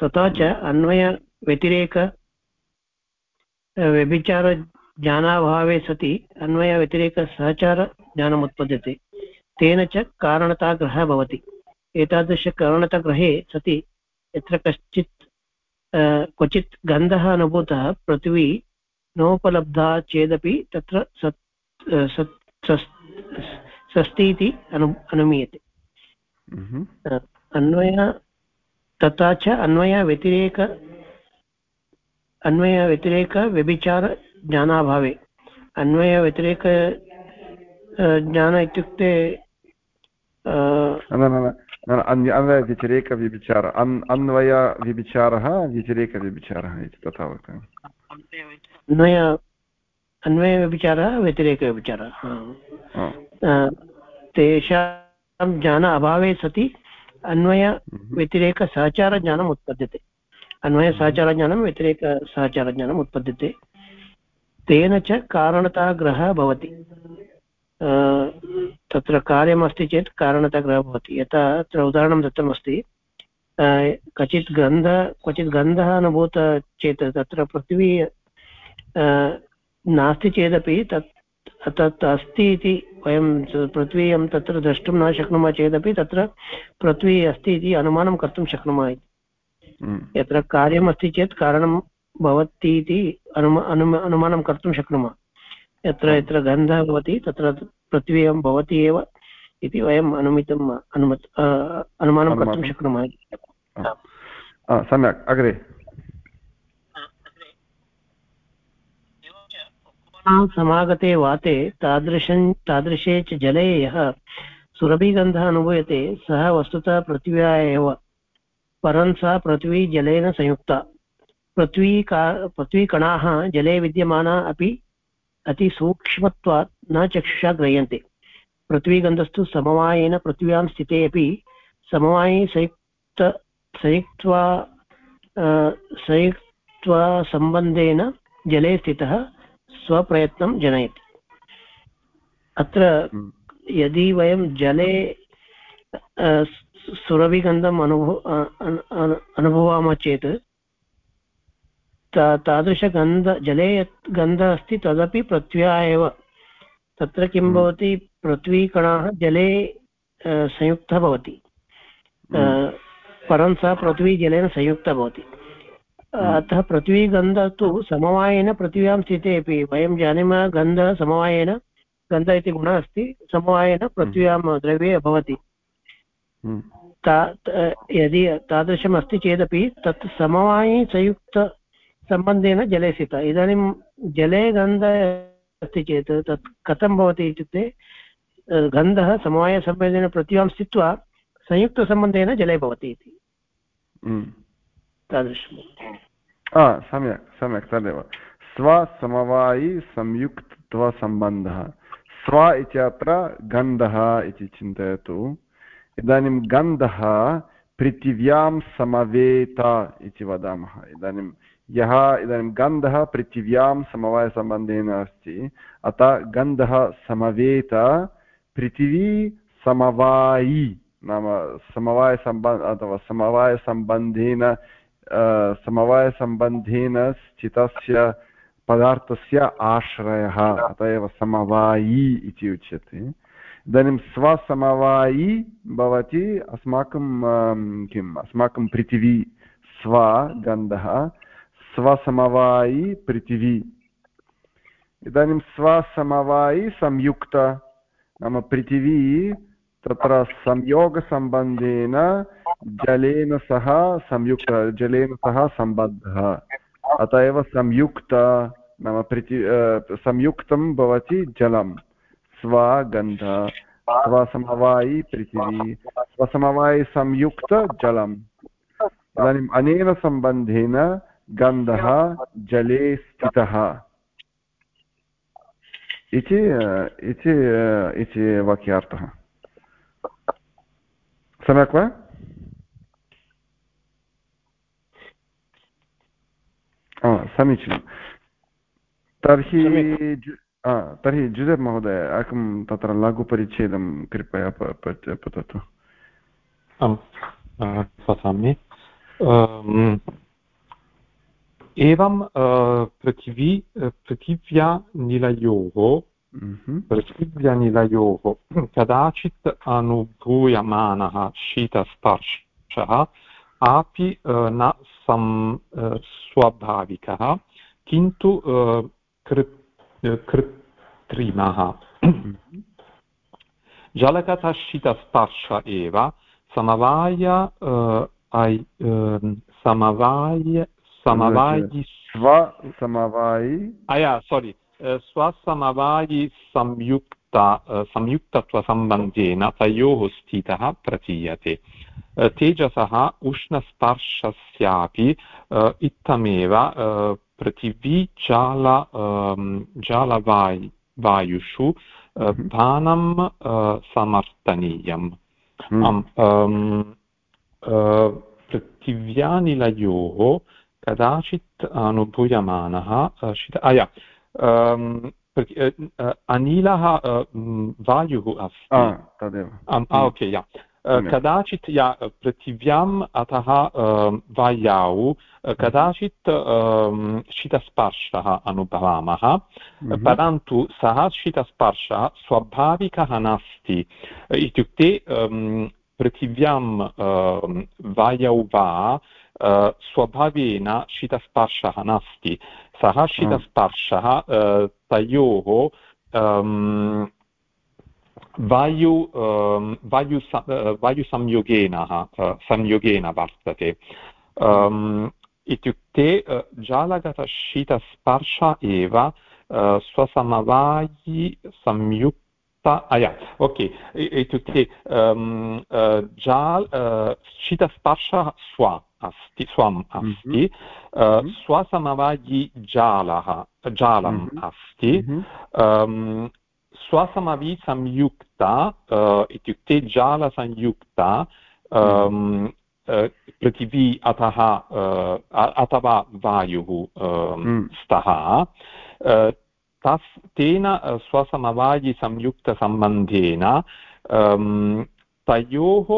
D: तथा च अन्वयव्यतिरेक व्यभिचारज्ञानाभावे सति अन्वयव्यतिरेकसहचारज्ञानम् उत्पद्यते तेन च कारणताग्रहः भवति। एतादृशकारणताग्रहे सति यत्र कश्चित् क्वचित् गन्धः अनुभूतः पृथिवी नोपलब्धा चेदपि तत्र सत् सस्तीति अनु अनुमीयते। अन्वय तथा च अन्वयव्यतिरेक अन्वयव्यतिरेकव्यभिचारज्ञानाभावे अन्वयव्यतिरेक ज्ञान इत्युक्ते
A: अन्वयव्यतिरेकव्यभिचार अन्वयव्यभिचारः व्यतिरेकव्यभिचारः इति तथा वक्तव्यम्
D: अन्वय अन्वयव्यभिचारः व्यतिरेकव्यभिचारः तेषां ज्ञान अभावे सति अन्वयव्यतिरेकसहचारज्ञानम् उत्पद्यते। अन्वयसहचारज्ञानं व्यतिरेकसहचारज्ञानम् उत्पद्यते। तेन च कारणताग्रहः भवति। तत्र कार्यमस्ति चेत् कारणतग्रहः भवति। यथा अत्र उदाहरणं दत्तमस्ति। क्वचित् गन्ध क्वचित् गन्धः अनुभूत चेत् तत्र पृथिवी नास्ति चेदपि तत् तत् अस्ति इति वयं पृथ्वीं तत्र द्रष्टुं न शक्नुमः चेदपि तत्र पृथ्वी अस्ति इति अनुमानं कर्तुं शक्नुमः इति। यत्र कार्यमस्ति चेत् कारणं भवति इति अनुमानं कर्तुं शक्नुमः। यत्र यत्र गन्धः भवति तत्र पृथिव्यां भवति एव इति वयम् अनुमितम् अनुमत् अनुमानं कर्तुं शक्नुमः
A: सम्यक् अग्रे।
D: समागते वाते तादृशं तादृशे च जले यः सुरभिगन्धः अनुभूयते सः वस्तुतः पृथिव्या एव। परं सा पृथ्वी जलेन संयुक्ता। पृथ्वी का पृथ्वीकणाः जले विद्यमाना अपि अतिसूक्ष्मत्वात् न चक्षुषा ग्रह्यन्ते। पृथ्वीगन्धस्तु समवायेन पृथिव्यां स्थिते अपि समवाये संयुक्त संयुक्त्वा संयुक्त्वा सम्बन्धेन जले स्थितः स्वप्रयत्नं जनयति। अत्र हम्म। यदि वयं जले सुरभिगन्धम् अनुभव अनुभवामः चेत् तादृशगन्ध जले यत् गन्धः अस्ति तदपि पृथ्व्या एव। तत्र किं हम्म। भवति? पृथ्वीकणाः जले संयुक्तः भवति। परं सः पृथ्वी जलेन संयुक्तः भवति। अतः पृथ्वीगन्ध तु समवायेन पृथिव्यां स्थिते अपि। वयं जानीमः गन्धः समवायेन गन्ध इति गुणः अस्ति समवायेन पृथिव्यां द्रव्ये भवति। यदि तादृशम् अस्ति चेदपि तत् समवायी संयुक्तसम्बन्धेन जले स्थितः। इदानीं जले गन्धः अस्ति चेत् तत् कथं भवति इत्युक्ते गन्धः समवायसम्बन्धेन पृथिव्यां स्थित्वा संयुक्तसम्बन्धेन जले भवति इति। तादृशं
A: सम्यक् सम्यक् तदेव। स्वसमवायि संयुक्तत्वसम्बन्धः। स्व इत्यत्र गन्धः इति चिन्तयतु। इदानीं गन्धः पृथिव्यां समवेत इति वदामः इदानीं यः इदानीं गन्धः पृथिव्यां समवायसम्बन्धेन अस्ति अतः गन्धः समवेत पृथिवी समवायी नाम समवायसम्बन्ध अथवा समवायसम्बन्धेन समवायसम्बन्धेन स्थितस्य पदार्थस्य आश्रयः अत एव समवायी इति उच्यते इदानीं स्वसमवायी भवति अस्माकं किम् अस्माकं पृथिवी स्वगन्धः स्वसमवायी पृथिवी इदानीं स्वसमवायी संयुक्त नाम पृथिवी तत्र संयोगसम्बन्धेन जलेन सह संयुक्त जलेन सह सम्बद्धः अत एव संयुक्त नाम पृथि संयुक्तं भवति जलं स्वगन्ध स्वसमवायि पृथिवी स्वसमवायि संयुक्तजलम् इदानीम् अनेन सम्बन्धेन गन्धः जले स्थितः। इति इति इति वाक्यार्थः। सम्यक् वा? समीचीनं। तर्हि तर्हि जुजेब् महोदय एकं तत्र लघुपरिच्छेदं कृपया पततु
E: आम् वदामि एवं पृथिवी पृथिव्यानिलयोः पृथिव्यानिलयोः कदाचित् अनुभूयमानः शीतस्पर्शः अपि न सं स्वाभाविकः किन्तु कृत्रिमः जलगतशीतस्पर्श एव समवाय समवाय समवायि
A: स्वसमवायि
E: अया सोरि स्वसमवायि संयुक्त संयुक्तत्वसम्बन्धेन तयोः स्थितः प्रतीयते तेजसः उष्णस्पर्शस्यापि इत्थमेव पृथिवी जाल जालवायु वायुषु भानं समर्थनीयम्। पृथिव्यानिलयोः कदाचित् अनुभूयमानः शीत अया अनिलः वायुः अस्ति
A: तदेव
E: ओके या कदाचित् या पृथिव्याम् अतः वायौ कदाचित् शीतस्पर्शः अनुभवामः परन्तु सः शीतस्पर्शः स्वाभाविकः नास्ति इत्युक्ते पृथिव्यां वायौ वा स्वभावेन शीतस्पर्शः नास्ति सः शीतस्पर्शः तयोः वायु वायु वायुसंयोगेन संयोगेन वर्तते। इत्युक्ते जालगतशीतस्पर्श एव स्वसमवायि संयुक्त अय ओके इत्युक्ते जाल् शीतस्पर्शः स्व अस्ति स्वम् अस्ति स्वसमवायि जालः जालम् अस्ति। स्वसमविसंयुक्ता इत्युक्ते जालसंयुक्ता पृथिवी अतः अथवा वायुः स्तः तस् तेन स्वसमवायिसंयुक्तसम्बन्धेन तयोः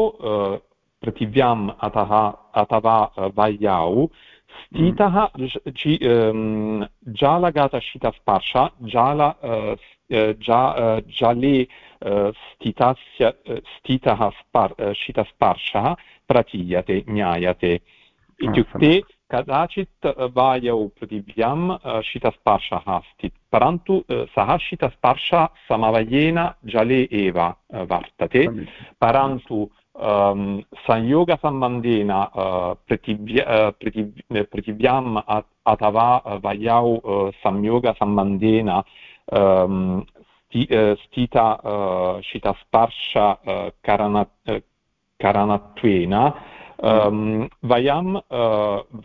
E: पृथिव्याम् अतः अथवा वायौ स्थितः जालगतशीतस्पर्श जाल जले स्थितस्य स्थितः स्पर् शीतस्पर्शः प्रतीयते ज्ञायते इत्युक्ते कदाचित् वायौ पृथिव्यां शीतस्पर्शः अस्ति परन्तु सः शीतस्पर्शः समवयेन जले एव वर्तते परन्तु संयोगसम्बन्धेन पृथिव्य पृथिव्याम् अथवा वयौ संयोगसम्बन्धेन स्थित शीतस्पर्श करण करणत्वेन वयं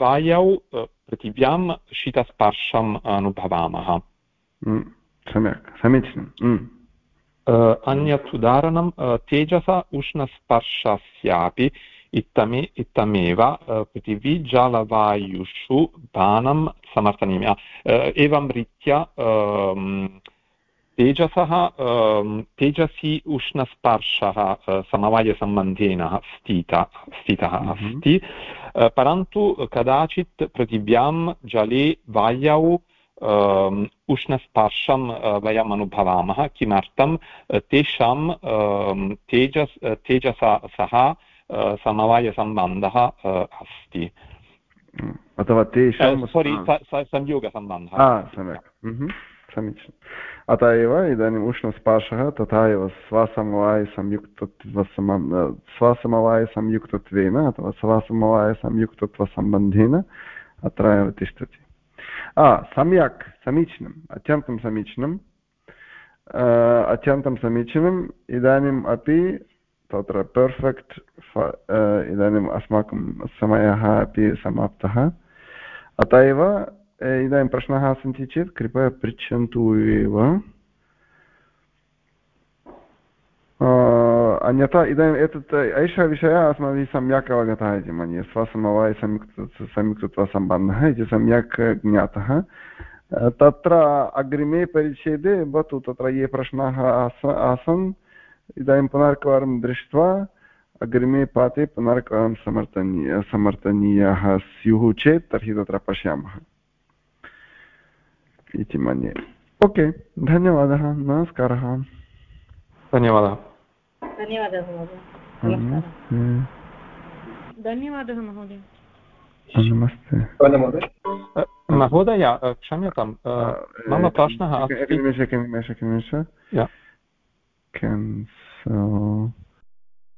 E: वायौ पृथिव्यां शीतस्पर्शम् अनुभवामः
A: सम्यक् समीचीनम्
E: अन्यत् उदाहरणं तेजस उष्णस्पर्शस्यापि इत्थमे इत्थमेव पृथिवी जलवायुषु दानं समर्थनीया एवं रीत्या तेजसः तेजसि उष्णस्पर्शः समवायसम्बन्धेन स्थित स्थितः अस्ति परन्तु कदाचित् पृथिव्यां जले वायौ उष्णस्पर्शं वयम् अनुभवामः किमर्थं तेषां तेजस् तेजसा सह समवायसम्बन्धः अस्ति
A: अथवा तेषां
E: सोरि संयोगसम्बन्धः
A: सम्यक् समीचीनम् अत एव इदानीम् उष्णस्पर्शः तथा एव स्वसमवायसंयुक्तत्वसम स्वसमवायसंयुक्तत्वेन अथवा स्वसमवायसंयुक्तत्वसम्बन्धेन अत्र एव तिष्ठति सम्यक् समीचीनम् अत्यन्तं समीचीनम् अत्यन्तं समीचीनम् इदानीम् अपि तत्र पर्फेक्ट् इदानीम् अस्माकं समयः अपि समाप्तः। अत एव इदानीं प्रश्नाः सन्ति चेत् कृपया पृच्छन्तु एव। अन्यथा इदानीम् एतत् एषः विषयः अस्माभिः सम्यक् अवगतः इति मन्ये। स्वसमवायसंयुक्त संयुक्तत्वसम्बन्धः इति सम्यक् ज्ञातः। तत्र अग्रिमे परिच्छेदे भवतु, तत्र ये प्रश्नाः आसन् इदानीं पुनरेकवारं दृष्ट्वा अग्रिमे पाते पुनरेकवारं समर्थनीय समर्थनीयाः स्युः चेत् तर्हि तत्र पश्यामः इति मन्ये ओके धन्यवादः नमस्कारः
E: धन्यवादः
B: धन्यवादः
C: धन्यवादः महोदय
A: नमस्ते
E: महोदय क्षम्यतां मम प्रश्नः
A: cancel